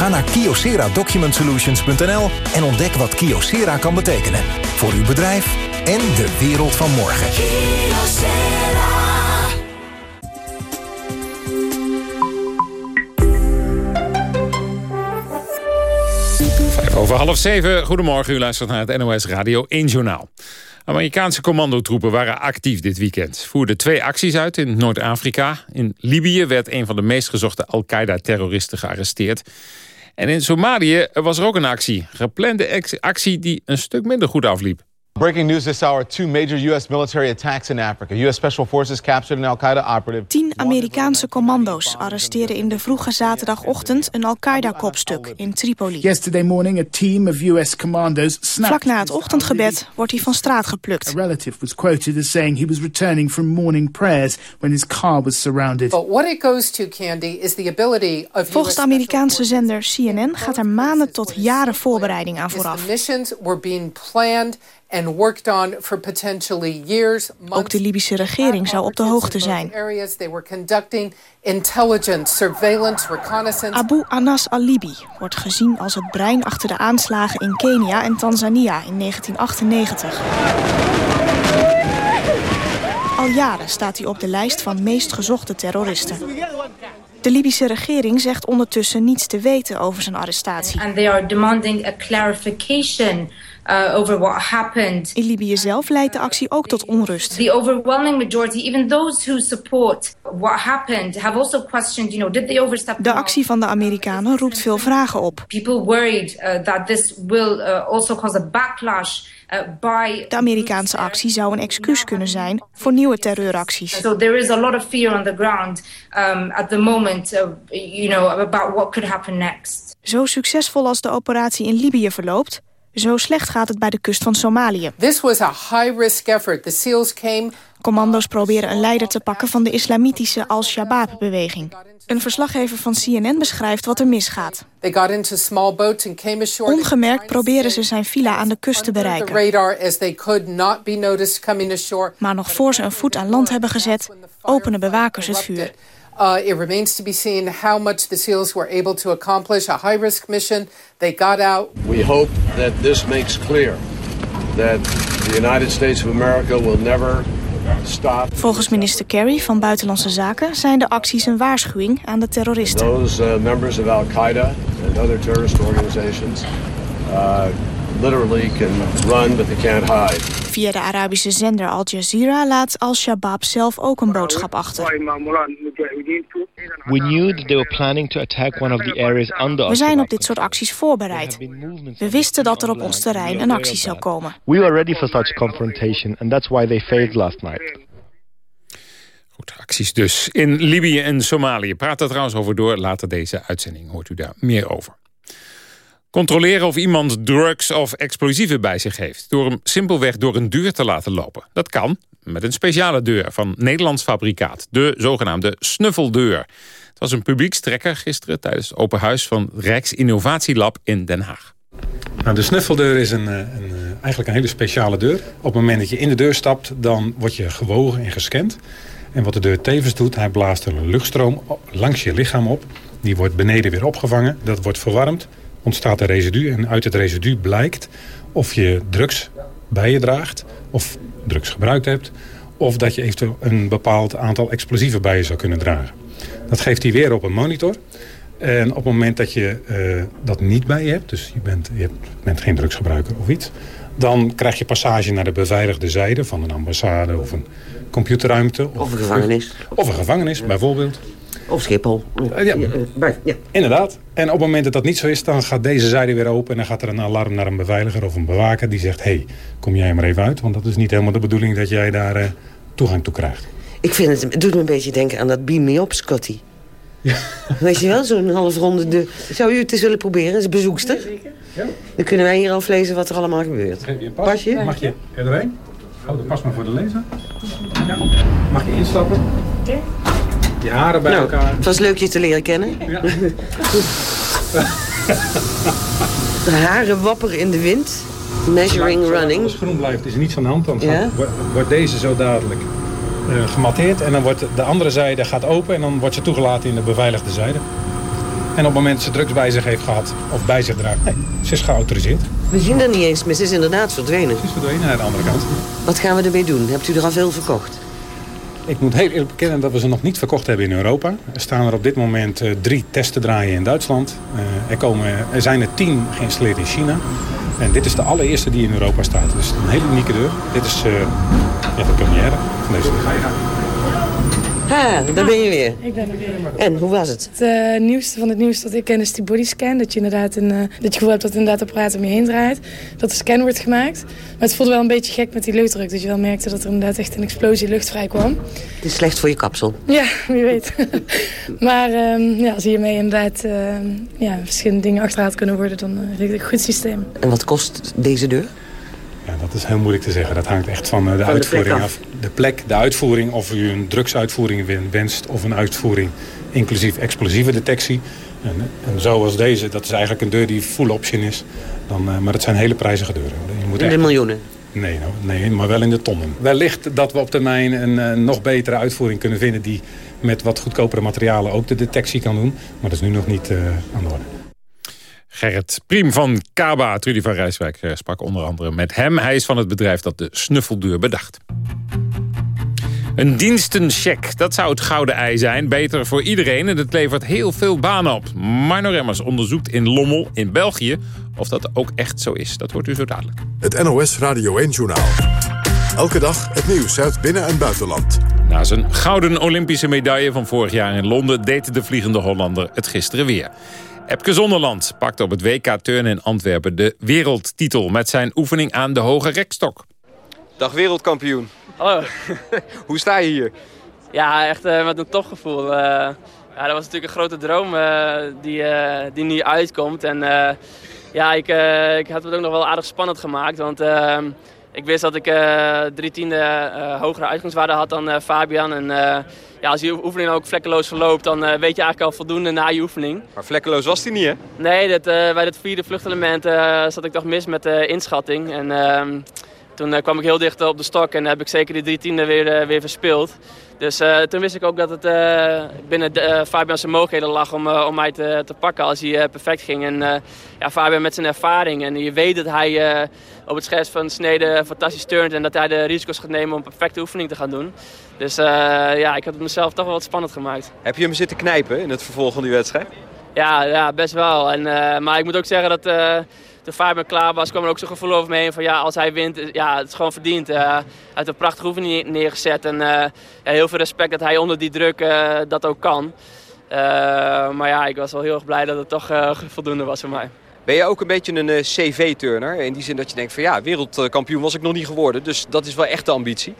Ga naar kyocera-document-solutions.nl en ontdek wat Kyocera kan betekenen. Voor uw bedrijf en de wereld van morgen.
Vijf over half zeven. Goedemorgen, u luistert naar het NOS Radio 1 Journaal. Amerikaanse commandotroepen waren actief dit weekend. Voerden twee acties uit in Noord-Afrika. In Libië werd een van de meest gezochte Al-Qaeda-terroristen gearresteerd. En in Somalië was er ook een actie. Geplande actie die een stuk minder goed afliep.
Breaking news this hour, two major U.S. military attacks in Africa. U.S. Special Forces captured an Al-Qaeda operative.
Tien Amerikaanse commando's arresteerden in de vroege zaterdagochtend een Al-Qaeda-kopstuk in Tripoli.
Yesterday morning, a team of U.S. commandos snapped
Vlak na het ochtendgebed wordt hij van straat geplukt.
A relative was quoted as saying he was returning from morning prayers when his car was surrounded.
But what it goes to, Candy, is the ability of
Volgens de Amerikaanse zender CNN gaat er maanden tot jaren voorbereiding aan vooraf.
missions were being planned and worked on for potentially years,
Ook de Libische regering zou op de hoogte zijn.
areas. They were conducting intelligence, surveillance, reconnaissance.
Abu Anas al-Libi wordt gezien als het brein achter de aanslagen in Kenia en Tanzania in 1998. Al jaren staat hij op de lijst van meest gezochte terroristen. De Libische regering zegt ondertussen niets te weten over zijn arrestatie.
and they are demanding a clarification uh, over what happened.
In Libië zelf leidt de actie ook tot onrust.
The overwhelming majority, even those who support what happened, have also questioned, you know, did they overstep
De actie van de Amerikanen roept veel vragen op.
People worried uh, that this will uh, also cause a backlash uh, by
De Amerikaanse actie zou een excuus kunnen zijn voor nieuwe terreuracties.
So there is a lot of fear on the ground um, at the moment, uh, you know, about what could happen next.
Zo succesvol als de operatie in Libië verloopt, zo slecht gaat het bij de kust van Somalië.
This was a high-risk effort. The SEALs came
Commando's proberen een leider te pakken van de islamitische Al-Shabaab-beweging. Een verslaggever van CNN beschrijft wat er misgaat. Ongemerkt proberen ze zijn villa aan de kust te bereiken. Maar nog voor ze een voet aan land hebben gezet, openen bewakers het vuur.
Uh, it remains to be seen how much the SEALs were able to accomplish. A high-risk mission. They got out.
We hope that this makes clear that the United States of America will never stop
Volgens minister Kerry van Buitenlandse Zaken zijn de acties een waarschuwing aan de terroristen.
those uh, members of Al Qaeda and other terrorist organizations uh, literally can run, but they can't hide.
Via de Arabische zender Al Jazeera laat Al-Shabaab zelf ook een boodschap achter.
We knew that they were planning to attack one of the areas under
We zijn op dit soort acties voorbereid. We wisten dat er op ons terrein een actie zou komen.
We were ready for such confrontation, and that's why they failed last night.
Goed, acties dus in Libië en Somalië. Praat daar trouwens over door. Later deze uitzending hoort u daar meer over. Controleren of iemand drugs of explosieven bij zich heeft... door hem simpelweg door een deur te laten lopen. Dat kan met een speciale deur van Nederlands fabrikaat. De zogenaamde snuffeldeur. Het was een publiekstrekker gisteren... tijdens het open huis van Rijksinnovatielab in Den Haag.
Nou, de snuffeldeur is een, eh, een, eh, eigenlijk een hele speciale deur. Op het moment dat je in de deur stapt, dan word je gewogen en gescand. En wat de deur tevens doet, hij blaast een luchtstroom langs je lichaam op. Die wordt beneden weer opgevangen. Dat wordt verwarmd. Ontstaat er residu. En uit het residu blijkt of je drugs bij je draagt. Of drugs gebruikt hebt. Of dat je eventueel een bepaald aantal explosieven bij je zou kunnen dragen. Dat geeft hij weer op een monitor. En op het moment dat je eh, dat niet bij je hebt, dus je bent, je bent geen drugsgebruiker of iets, dan krijg je passage naar de beveiligde zijde van een ambassade of een computerruimte. Of,
een gevangenis.
Of een gevangenis, bijvoorbeeld.
Of Schiphol.
Eh, ja,
ja.
inderdaad. En op het moment dat dat niet zo is, dan gaat deze zijde weer open... en dan gaat er een alarm naar een beveiliger of een bewaker die zegt... hé, hey, kom jij maar even uit, want dat is niet helemaal de bedoeling dat jij daar eh, toegang toe krijgt.
Ik vind het, het doet me een beetje denken aan dat Beam Me Up, Scotty. Weet je wel, zo'n halfronde de... Zou u het eens willen proberen, als bezoekster?
Ja.
Dan kunnen wij hier aflezen wat er allemaal gebeurt.
Geef je een pas?
Pasje?
Mag je er doorheen? Hou de pas maar voor de lezer. Ja. Mag je instappen? Je haren bij
nou,
elkaar.
Het was leuk je te leren kennen.
Ja.
de haren wapperen in de wind. Measuring
Zolang
running.
alles groen blijft is er niets aan de hand. Dan
Ja?
wordt- deze zo dadelijk eh, gematteerd. En dan wordt de andere zijde gaat open. En dan wordt ze toegelaten in de beveiligde zijde. En op het moment dat ze drugs bij zich heeft gehad. Of bij zich draagt. Nee, ze is geautoriseerd.
We zien er niet eens, maar ze is inderdaad verdwenen. Ze
is verdwenen naar de andere kant.
Wat gaan we ermee doen? Hebt u er al veel verkocht?
Ik moet heel eerlijk bekennen dat we ze nog niet verkocht hebben in Europa. Er staan er op dit moment eh, drie testen draaien in Duitsland. Eh, er, komen, er zijn er tien geïnstalleerd in China. En dit is de allereerste die in Europa staat. Dus een hele unieke deur. Dit is eh, ja, de première van deze deur.
Ha, daar ben je weer.
Ik ben er weer.
En, hoe was het?
Het eh, nieuwste van het nieuws dat ik ken is die bodyscan. Dat je inderdaad een, eh, dat je gevoel hebt dat inderdaad apparaat om je heen draait. Dat de scan wordt gemaakt. Maar het voelde wel een beetje gek met die luchtdruk. Dat je wel merkte dat er inderdaad echt een explosie lucht vrij kwam.
Het is slecht voor je kapsel.
Ja, wie weet. maar ehm, ja, als hiermee inderdaad ehm, ja, verschillende dingen achterhaald kunnen worden... dan vind ik het een goed systeem.
En wat kost deze deur?
Ja, dat is heel moeilijk te zeggen. Dat hangt echt van eh, de
Van
uitvoering
af.
af. De plek, de uitvoering, of u een drugsuitvoering wen- wenst... of een uitvoering inclusief explosieve detectie. En, en zoals deze, dat is eigenlijk een deur die full option is. Dan, eh, maar het zijn hele prijzige deuren. Je moet
In de
echt-
miljoenen?
Nee, nou, nee, maar wel in de tonnen. Wellicht dat we op termijn een eh, nog betere uitvoering kunnen vinden... die met wat goedkopere materialen ook de detectie kan doen. Maar dat is nu nog niet aan de orde.
Gerrit Priem van Kaba, Trudy van Rijswijk, eh, sprak onder andere met hem. Hij is van het bedrijf dat de snuffeldeur bedacht. Een dienstencheck, dat zou het gouden ei zijn. Beter voor iedereen en het levert heel veel banen op. Marno Remmers onderzoekt in Lommel in België of dat ook echt zo is. Dat hoort u zo dadelijk.
Het NOS Radio 1-journaal. Elke dag het nieuws uit binnen- en buitenland.
Na zijn gouden Olympische medaille van vorig jaar in Londen... deed de Vliegende Hollander het gisteren weer. Epke Zonderland pakte op het WK Turn in Antwerpen de wereldtitel... met zijn oefening aan de hoge rekstok.
Dag wereldkampioen.
Hallo.
Hoe sta je hier?
Ja, echt uh, met een topgevoel. Uh, ja, dat was natuurlijk een grote droom uh, die, die nu uitkomt. En ja, ik, ik had het ook nog wel aardig spannend gemaakt. Want ik wist dat ik drie tiende hogere uitgangswaarde had dan Fabian. En ja, als je oefening ook vlekkeloos verloopt, dan weet je eigenlijk al voldoende na je oefening.
Maar vlekkeloos was hij niet, hè?
Nee, dit, bij het vierde vluchtelement zat ik toch mis met de inschatting. En ehm, toen uh, kwam ik heel dicht op de stok en heb ik zeker die drie tienden weer, uh, weer verspeeld. Dus uh, toen wist ik ook dat het binnen Fabian zijn mogelijkheden lag om, om mij te, te pakken als hij perfect ging. En ja, Fabian met zijn ervaring en je weet dat hij op het scherp van snede fantastisch turnt en dat hij de risico's gaat nemen om een perfecte oefening te gaan doen. Dus ja, ik had het mezelf toch wel wat spannend gemaakt.
Heb je hem zitten knijpen in het vervolg van die wedstrijd?
Ja, ja best wel. En, maar ik moet ook zeggen dat toen Fabian klaar was, kwam er ook zo'n gevoel over me heen van ja, als hij wint, ja, het is gewoon verdiend. Uh, hij heeft een prachtige oefening neergezet en ja, heel veel respect dat hij onder die druk uh, dat ook kan. maar ja, ik was wel heel erg blij dat het toch voldoende was voor mij.
Ben je ook een beetje een CV-turner? In die zin dat je denkt van ja, wereldkampioen was ik nog niet geworden. Dus dat is wel echt de ambitie.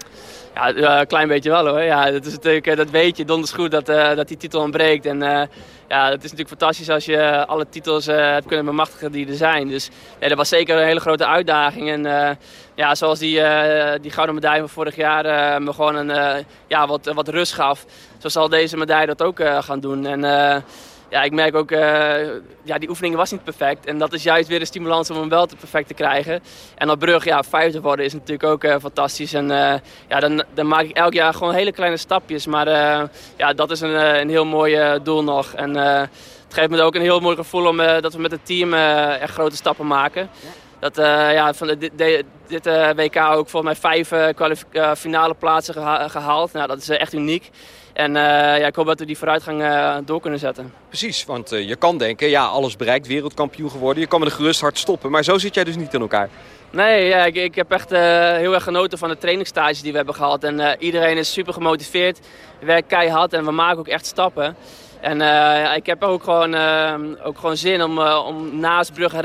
Ja, een klein beetje wel hoor. Ja, dat, is natuurlijk, dat weet je donders goed dat, dat die titel ontbreekt. En ja, het is natuurlijk fantastisch als je alle titels hebt kunnen bemachtigen die er zijn. Dus ja, dat was zeker een hele grote uitdaging. En ja, zoals die, die gouden medaille van vorig jaar me gewoon een, ja, wat, wat rust gaf. Zo zal deze medaille dat ook gaan doen. En ja, ik merk ook, uh, ja, die oefening was niet perfect. En dat is juist weer een stimulans om hem wel te perfect te krijgen. En op brug, ja, vijfde worden is natuurlijk ook uh, fantastisch. En uh, ja, dan, dan maak ik elk jaar gewoon hele kleine stapjes. Maar ja, dat is een, een heel mooi doel nog. En het geeft me ook een heel mooi gevoel om, dat we met het team echt grote stappen maken. Dat, ja, van dit, dit, dit WK ook volgens mij vijf finale plaatsen gehaald. Nou, dat is echt uniek. En uh, ja, ik hoop dat we die vooruitgang uh, door kunnen zetten.
Precies, want uh, je kan denken, ja, alles bereikt, wereldkampioen geworden. Je kan met een gerust hart stoppen, maar zo zit jij dus niet in elkaar.
Nee, ja, ik, ik heb echt heel erg genoten van de trainingstage die we hebben gehad. En iedereen is super gemotiveerd, werkt keihard en we maken ook echt stappen. En ik heb ook gewoon, ook gewoon zin om, om naast Brugge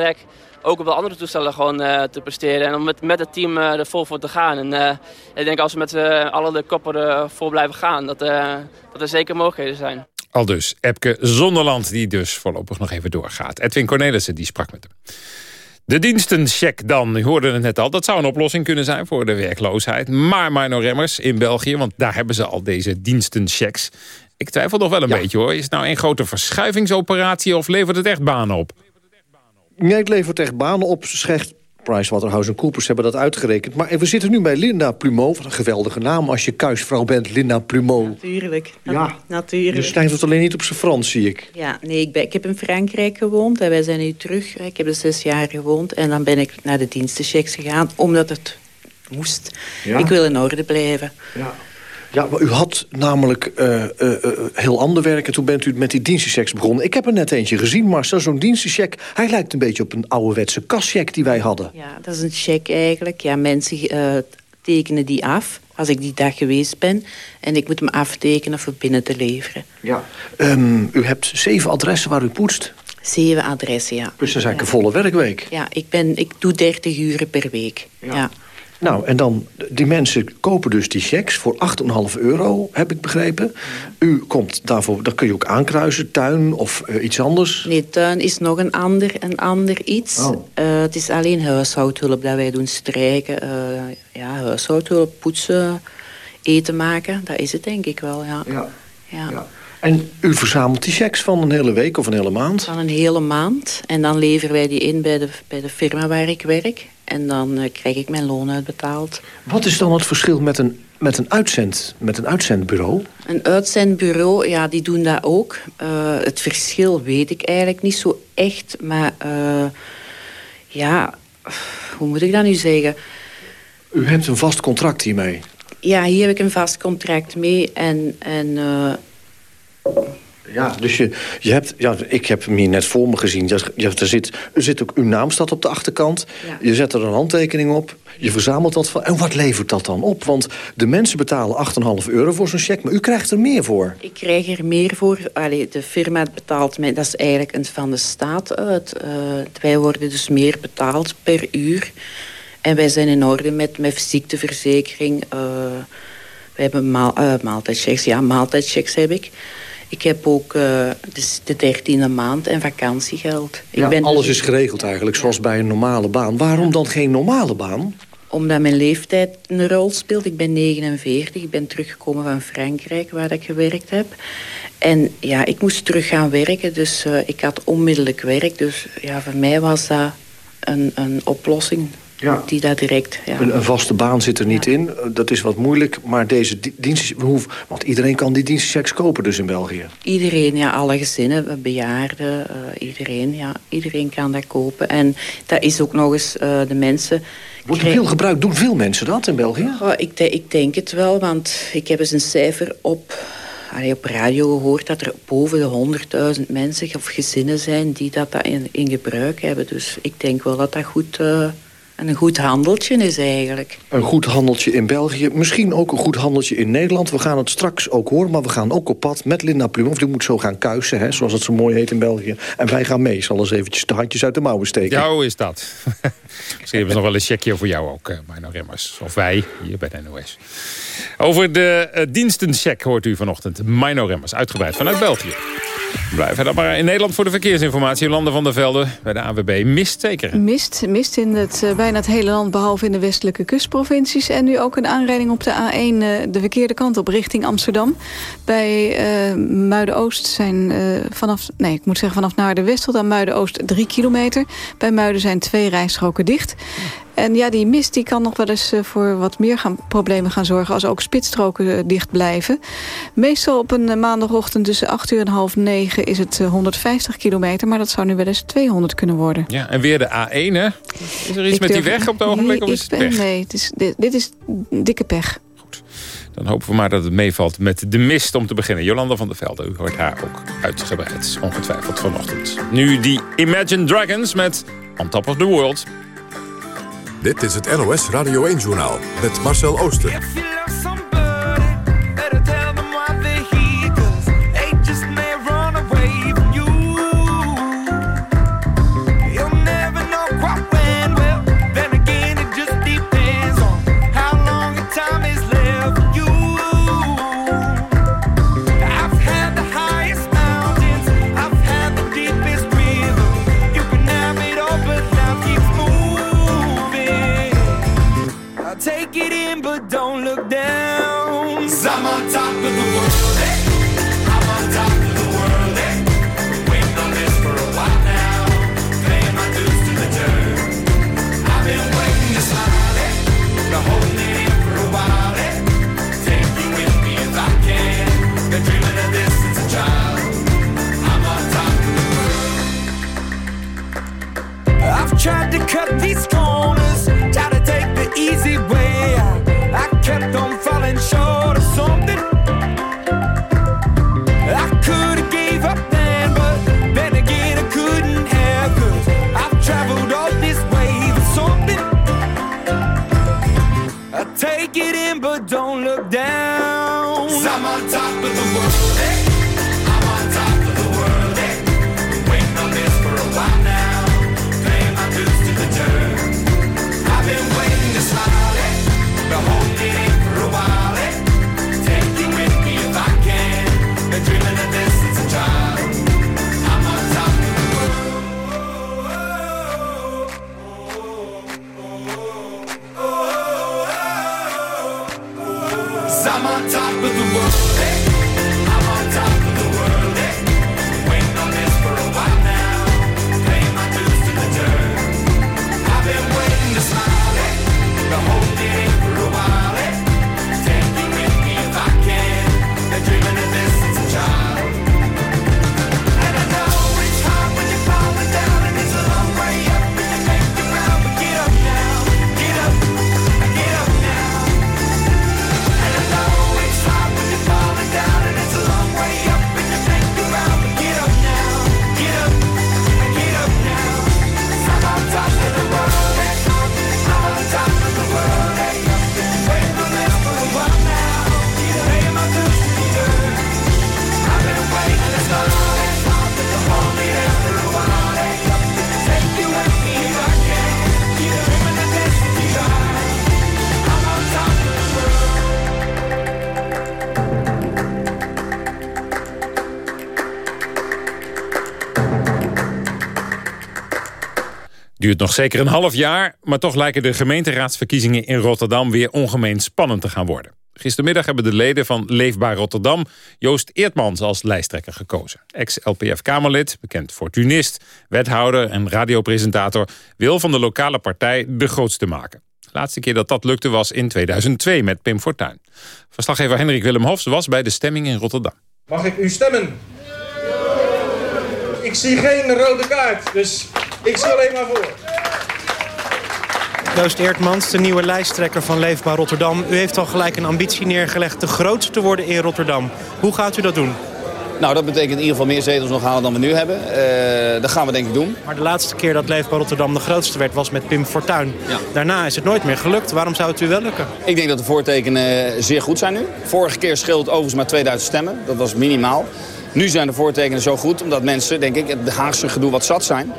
ook op de andere toestellen gewoon uh, te presteren. En om met, met het team uh, er vol voor te gaan. En uh, ik denk als we met z'n allen de koppen er vol blijven gaan, dat, dat er zeker mogelijkheden zijn.
Al dus Epke Zonderland, die dus voorlopig nog even doorgaat. Edwin Cornelissen, die sprak met hem. De dienstencheck dan, u hoorde het net al. Dat zou een oplossing kunnen zijn voor de werkloosheid. Maar Marno Remmers in België, want daar hebben ze al deze dienstenchecks. Ik twijfel nog wel een beetje hoor. Is het nou een grote verschuivingsoperatie of levert het echt banen op?
Nee, het levert echt banen op, zegt PricewaterhouseCoopers hebben dat uitgerekend. Maar we zitten nu bij Linda Plumeau. Wat een geweldige naam als je kuisvrouw bent, Linda Plumeau.
Natuurlijk.
Ja,
natuurlijk.
Dus schrijft het alleen niet op zijn Frans, zie ik.
Ja, nee, ik, ben, ik heb in Frankrijk gewoond en wij zijn nu terug. Ik heb er zes jaar gewoond en dan ben ik naar de dienstenchecks gegaan, omdat het moest. Ja. Ik wil in orde blijven.
Ja. Ja, maar u had namelijk uh, uh, heel ander werk... en toen bent u met die dienstenchecks begonnen. Ik heb er net eentje gezien, maar zo'n dienstencheck... hij lijkt een beetje op een ouderwetse kascheck die wij hadden.
Ja, dat is een check eigenlijk. Ja, mensen tekenen die af als ik die dag geweest ben. En ik moet hem aftekenen voor binnen te leveren.
Ja. Um, u hebt zeven adressen waar u poetst.
Zeven adressen, ja.
Dus dat is eigenlijk een volle werkweek.
Ja, ik, ben, ik doe 30 uur per week. ja.
Nou, en dan, die mensen kopen dus die checks voor 8,5 euro, heb ik begrepen. U komt daarvoor, dat kun je ook aankruisen, tuin of uh, iets anders?
Nee, tuin is nog een ander, een ander iets. Oh. Uh, het is alleen huishoudhulp dat wij doen, strijken, uh, ja, huishoudhulp, poetsen, eten maken. Dat is het denk ik wel, ja.
ja. ja. ja. En u verzamelt die checks van een hele week of een hele maand?
Van een hele maand. En dan leveren wij die in bij de, bij de firma waar ik werk. En dan uh, krijg ik mijn loon uitbetaald.
Wat is dan het verschil met een, met een, uitzend, met een uitzendbureau?
Een uitzendbureau, ja, die doen dat ook. Uh, het verschil weet ik eigenlijk niet zo echt. Maar uh, ja, hoe moet ik dat nu zeggen?
U hebt een vast contract hiermee?
Ja, hier heb ik een vast contract mee. En, en eh,
Ja, dus je, je hebt, ja, ik heb hem hier net voor me gezien. Je, je, er, zit, er zit ook uw naam staat op de achterkant. Je zet er een handtekening op. Je verzamelt dat van. En wat levert dat dan op? Want de mensen betalen 8,5 euro voor zo'n cheque, maar u krijgt er meer voor.
ik krijg er meer voor. Allee, de firma betaalt mij, dat is eigenlijk een van de staat uit. Eh, wij worden dus meer betaald per uur. En wij zijn in orde met, met ziekteverzekering. eh we hebben maal, eh, maaltijdchecks. Ja, maaltijdchecks heb ik. Ik heb ook dus de dertiende maand en vakantiegeld. Ik
Ja,
ben
alles
dus-
is geregeld eigenlijk, zoals bij een normale baan. Waarom dan geen normale baan?
Omdat mijn leeftijd een rol speelt. Ik ben 49. Ik ben teruggekomen van Frankrijk, waar ik gewerkt heb. En ja, ik moest terug gaan werken. Dus eh, ik had onmiddellijk werk. Dus ja, voor mij was dat een, een oplossing.
Ja.
Die direct... Ja.
Een, een vaste baan zit er niet in. Dat is wat moeilijk. Maar deze di- dienst... Want iedereen kan die dienstchecks kopen dus in België.
Iedereen, ja, alle gezinnen, bejaarden, eh, iedereen, ja, iedereen kan dat kopen. En dat is ook nog eens eh, de mensen...
Wordt er veel gebruikt? Doen veel mensen dat in België?
Oh, ik, de- ik denk het wel, want ik heb eens een cijfer op, allee, op radio gehoord... dat er boven de 100.000 mensen of gezinnen zijn die dat, in, in gebruik hebben. Dus ik denk wel dat dat goed, eh, een goed handeltje is eigenlijk.
Een goed handeltje in België. Misschien ook een goed handeltje in Nederland. We gaan het straks ook horen, maar we gaan ook op pad met Linda Plumhoff. Die moet zo gaan kuisen, hè, zoals het zo mooi heet in België. En wij gaan mee. Zal eens eventjes de handjes uit de mouwen steken.
Ja, hoe is dat? Misschien hebben ze nog wel een checkje voor jou ook, uh, Mino Remmers. Of wij, hier bij de NOS. Over de uh, dienstencheck hoort u vanochtend. Mino Remmers, uitgebreid vanuit België. Blijven dan maar in Nederland voor de verkeersinformatie. Jolande van der Velde bij de AWB. Mist zeker?
Mist, mist in het, uh, bijna het hele land, behalve in de westelijke kustprovincies. En nu ook een aanrijding op de A1 uh, de verkeerde kant op, richting Amsterdam. Bij uh, Muiden-Oost zijn vanaf, nee, ik moet zeggen vanaf naar de West tot aan Muiden-Oost drie kilometer. Bij Muiden zijn twee rijstroken dicht. En ja, die mist die kan nog wel eens voor wat meer gaan, problemen gaan zorgen... als ook spitsstroken uh, dicht blijven. Meestal op een maandagochtend tussen 8 uur en half 9 is het 150 kilometer... maar dat zou nu wel eens 200 kunnen worden.
Ja, en weer de A1, hè? Is er iets ik met die weg op het ogenblik
nee,
of is het
ben,
pech?
Nee, het is, dit, dit is dikke pech.
Goed. Dan hopen we maar dat het meevalt met de mist om te beginnen. Jolanda van der Velde, u hoort haar ook uitgebreid. Ongetwijfeld vanochtend. Nu die Imagine Dragons met On Top of the World...
Dit is het NOS Radio 1-journaal met Marcel Ooster.
Duurt nog zeker een half jaar, maar toch lijken de gemeenteraadsverkiezingen in Rotterdam weer ongemeen spannend te gaan worden. Gistermiddag hebben de leden van Leefbaar Rotterdam Joost Eertmans als lijsttrekker gekozen. Ex-LPF-Kamerlid, bekend fortunist, wethouder en radiopresentator... wil van de lokale partij de grootste maken. De laatste keer dat dat lukte was in 2002 met Pim Fortuyn. Verslaggever Hendrik Willem Hofs was bij de stemming in Rotterdam.
Mag ik u stemmen? Ik zie geen rode kaart, dus ik zie alleen maar voor.
Joost Eertmans, de nieuwe lijsttrekker van Leefbaar Rotterdam. U heeft al gelijk een ambitie neergelegd de grootste te worden in Rotterdam. Hoe gaat u dat doen?
Nou, dat betekent in ieder geval meer zetels nog halen dan we nu hebben. Eh, dat gaan we denk ik doen.
Maar de laatste keer dat Leefbaar Rotterdam de grootste werd was met Pim Fortuyn.
Ja.
Daarna is het nooit meer gelukt. Waarom zou het u wel lukken?
Ik denk dat de voortekenen zeer goed zijn nu. Vorige keer scheelt overigens maar 2000 stemmen. Dat was minimaal. Nu zijn de voortekenen zo goed omdat mensen, denk ik, het Haagse gedoe wat zat zijn.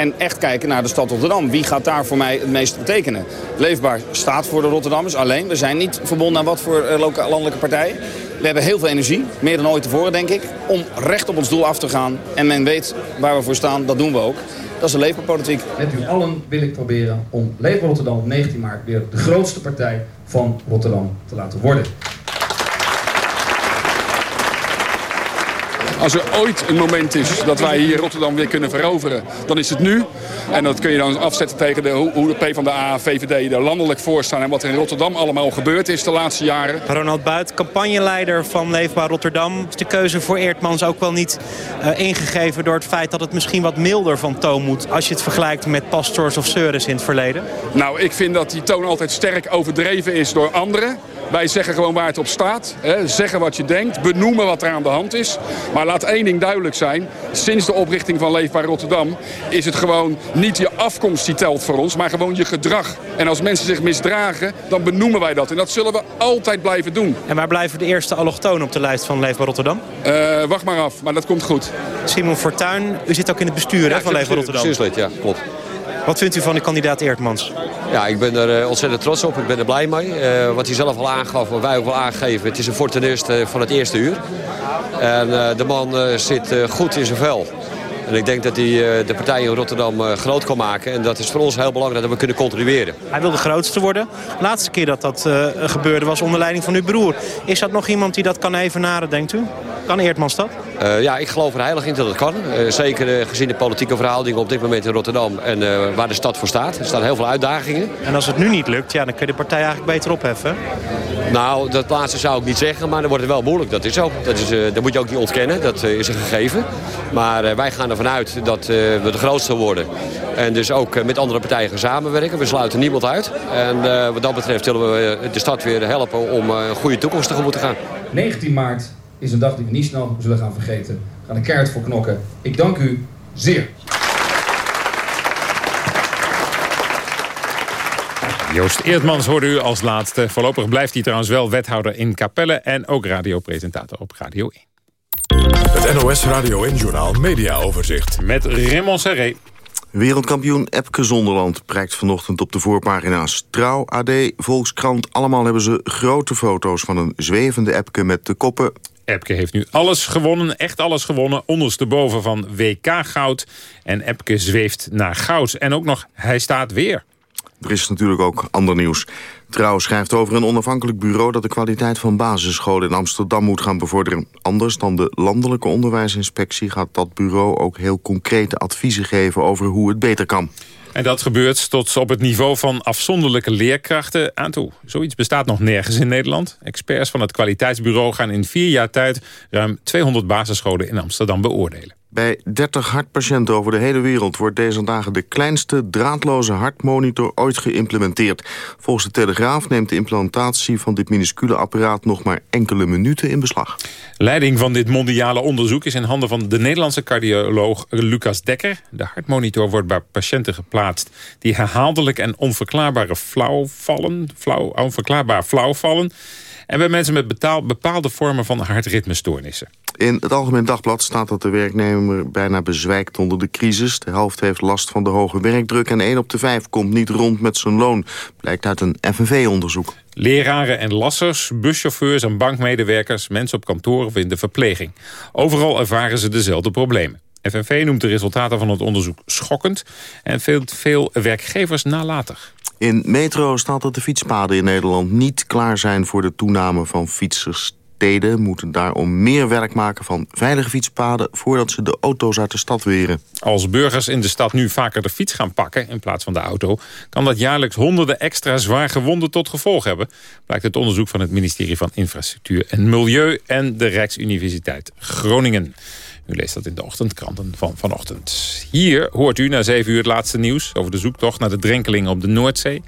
En echt kijken naar de stad Rotterdam. Wie gaat daar voor mij het meest betekenen? Leefbaar staat voor de Rotterdammers alleen. We zijn niet verbonden aan wat voor eh, landelijke partijen. We hebben heel veel energie, meer dan ooit tevoren denk ik, om recht op ons doel af te gaan. En men weet waar we voor staan, dat doen we ook. Dat is de leefbaarpolitiek.
Met u allen wil ik proberen om Leefbaar Rotterdam op 19 maart weer de grootste partij van Rotterdam te laten worden.
Als er ooit een moment is dat wij hier Rotterdam weer kunnen veroveren, dan is het nu. En dat kun je dan afzetten tegen de, hoe de PvdA, VVD er landelijk voor staan... en wat er in Rotterdam allemaal gebeurd is de laatste jaren.
Ronald Buit, campagneleider van Leefbaar Rotterdam. Is de keuze voor Eertmans ook wel niet eh, ingegeven door het feit dat het misschien wat milder van toon moet... als je het vergelijkt met pastors of Seures in het verleden?
Nou, ik vind dat die toon altijd sterk overdreven is door anderen. Wij zeggen gewoon waar het op staat. Hè. Zeggen wat je denkt. Benoemen wat er aan de hand is. Maar laat één ding duidelijk zijn. Sinds de oprichting van Leefbaar Rotterdam is het gewoon niet je afkomst die telt voor ons. Maar gewoon je gedrag. En als mensen zich misdragen, dan benoemen wij dat. En dat zullen we altijd blijven doen.
En waar blijven de eerste allochtonen op de lijst van Leefbaar Rotterdam?
Eh, wacht maar af, maar dat komt goed.
Simon Fortuyn, u zit ook in het bestuur hè, van Leefbaar Rotterdam.
Bestuurslid, ja, klopt.
Wat vindt u van de kandidaat Eertmans?
Ja, ik ben er eh, ontzettend trots op. Ik ben er blij mee. Eh, wat hij zelf al aangaf, wat wij ook wel aangeven. Het is een fortunist eh, van het eerste uur. En de man zit goed in zijn vel. En ik denk dat hij eh, de partij in Rotterdam eh, groot kan maken. En dat is voor ons heel belangrijk dat we kunnen contribueren.
Hij wil de grootste worden. De laatste keer dat dat eh, gebeurde was onder leiding van uw broer. Is dat nog iemand die dat kan evenaren, denkt u? Kan Eertmans dat?
Ja, ik geloof er heilig in dat het kan. Zeker gezien de politieke verhoudingen op dit moment in Rotterdam. En waar de stad voor staat. Er staan heel veel uitdagingen.
En als het nu niet lukt, ja, dan kun je de partij eigenlijk beter opheffen.
Nou, dat laatste zou ik niet zeggen, maar dan wordt het wel moeilijk. Dat is zo. Dat, is, eh, dat moet je ook niet ontkennen. Dat eh, is een gegeven. Maar eh, wij gaan ervan uit dat we de grootste worden. En dus ook met andere partijen gaan samenwerken. We sluiten niemand uit. En wat dat betreft zullen we de stad weer helpen om een goede toekomst tegemoet te gaan.
19 maart is een dag die we niet snel zullen gaan vergeten. We gaan er keihard voor knokken. Ik dank u zeer.
Joost Eertmans hoorde u als laatste. Voorlopig blijft hij trouwens wel wethouder in Capelle... en ook radiopresentator op Radio 1.
Het NOS Radio en Journaal Media Overzicht.
Met Raymond Serré.
Wereldkampioen Epke Zonderland prijkt vanochtend op de voorpagina's. Trouw, AD, Volkskrant, allemaal hebben ze grote foto's... van een zwevende Epke met de koppen...
Epke heeft nu alles gewonnen, echt alles gewonnen. Ondersteboven van WK-goud. En Epke zweeft naar goud. En ook nog, hij staat weer.
Er is natuurlijk ook ander nieuws. Trouw schrijft over een onafhankelijk bureau... dat de kwaliteit van basisscholen in Amsterdam moet gaan bevorderen. Anders dan de landelijke onderwijsinspectie... gaat dat bureau ook heel concrete adviezen geven... over hoe het beter kan.
En dat gebeurt tot op het niveau van afzonderlijke leerkrachten aan toe. Zoiets bestaat nog nergens in Nederland. Experts van het kwaliteitsbureau gaan in vier jaar tijd... ruim 200 basisscholen in Amsterdam beoordelen.
Bij 30 hartpatiënten over de hele wereld wordt deze dagen de kleinste draadloze hartmonitor ooit geïmplementeerd. Volgens de Telegraaf neemt de implantatie van dit minuscule apparaat nog maar enkele minuten in beslag.
Leiding van dit mondiale onderzoek is in handen van de Nederlandse cardioloog Lucas Dekker. De hartmonitor wordt bij patiënten geplaatst die herhaaldelijk en onverklaarbare flauw vallen, flauw, onverklaarbaar flauw vallen. En bij mensen met betaal, bepaalde vormen van hartritmestoornissen.
In het Algemeen Dagblad staat dat de werknemer bijna bezwijkt onder de crisis. De helft heeft last van de hoge werkdruk en 1 op de 5 komt niet rond met zijn loon. Blijkt uit een FNV-onderzoek.
Leraren en lassers, buschauffeurs en bankmedewerkers... mensen op kantoor of in de verpleging. Overal ervaren ze dezelfde problemen. FNV noemt de resultaten van het onderzoek schokkend... en vindt veel werkgevers nalatig.
In Metro staat dat de fietspaden in Nederland niet klaar zijn voor de toename van fietsers. Steden moeten daarom meer werk maken van veilige fietspaden... voordat ze de auto's uit de stad weren.
Als burgers in de stad nu vaker de fiets gaan pakken in plaats van de auto... kan dat jaarlijks honderden extra zwaar gewonden tot gevolg hebben... blijkt het onderzoek van het ministerie van Infrastructuur en Milieu... en de Rijksuniversiteit Groningen. U leest dat in de ochtendkranten van vanochtend. Hier hoort u na zeven uur het laatste nieuws... over de zoektocht naar de drenkelingen op de Noordzee.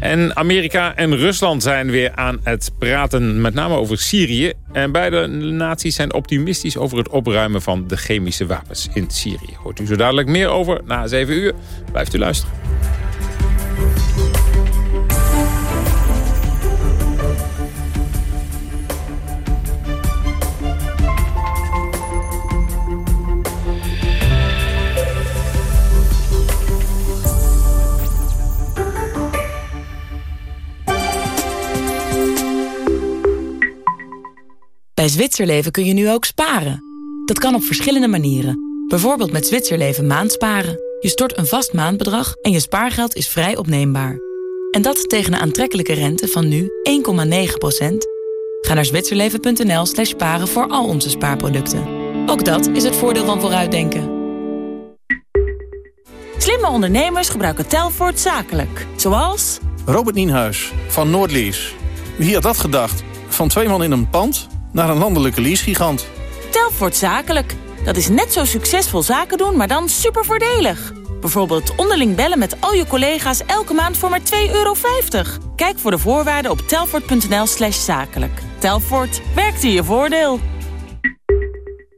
En Amerika en Rusland zijn weer aan het praten, met name over Syrië. En beide naties zijn optimistisch over het opruimen van de chemische wapens in Syrië. Hoort u zo dadelijk meer over na 7 uur. Blijft u luisteren.
Bij Zwitserleven kun je nu ook sparen. Dat kan op verschillende manieren. Bijvoorbeeld met Zwitserleven maandsparen. Je stort een vast maandbedrag en je spaargeld is vrij opneembaar. En dat tegen een aantrekkelijke rente van nu 1,9%. Ga naar zwitserleven.nl slash sparen voor al onze spaarproducten. Ook dat is het voordeel van vooruitdenken.
Slimme ondernemers gebruiken Telfort zakelijk. Zoals...
Robert Nienhuis van Noordlease. Wie had dat gedacht? Van twee man in een pand naar een landelijke leasegigant.
Telfort zakelijk. Dat is net zo succesvol zaken doen, maar dan super voordelig. Bijvoorbeeld onderling bellen met al je collega's elke maand voor maar 2,50 euro. Kijk voor de voorwaarden op telfort.nl slash zakelijk. Telfort, werkt in je voordeel.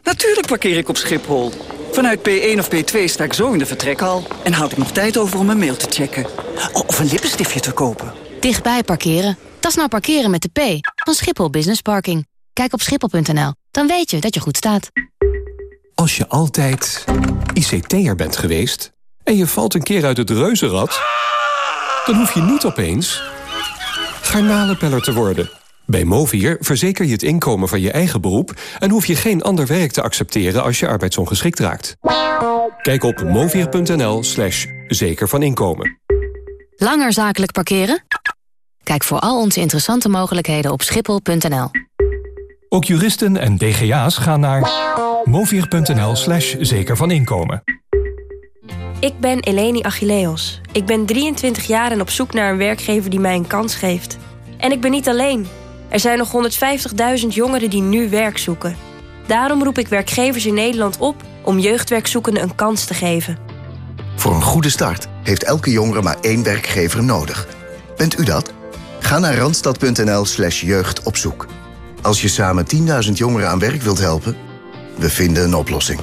Natuurlijk parkeer ik op Schiphol. Vanuit P1 of P2 sta ik zo in de vertrekhal... en houd ik nog tijd over om een mail te checken. Of een lippenstiftje te kopen.
Dichtbij parkeren. Dat is nou parkeren met de P van Schiphol Business Parking. Kijk op schiphol.nl, dan weet je dat je goed staat.
Als je altijd ICT'er bent geweest en je valt een keer uit het reuzenrad... dan hoef je niet opeens garnalenpeller te worden. Bij Movier verzeker je het inkomen van je eigen beroep... en hoef je geen ander werk te accepteren als je arbeidsongeschikt raakt. Kijk op movier.nl slash zeker van inkomen.
Langer zakelijk parkeren? Kijk voor al onze interessante mogelijkheden op schiphol.nl.
Ook juristen en DGA's gaan naar movier.nl slash zeker van inkomen.
Ik ben Eleni Achilleos. Ik ben 23 jaar en op zoek naar een werkgever die mij een kans geeft. En ik ben niet alleen. Er zijn nog 150.000 jongeren die nu werk zoeken. Daarom roep ik werkgevers in Nederland op om jeugdwerkzoekenden een kans te geven.
Voor een goede start heeft elke jongere maar één werkgever nodig. Bent u dat? Ga naar randstad.nl slash jeugdopzoek. Als je samen 10.000 jongeren aan werk wilt helpen, we vinden een oplossing.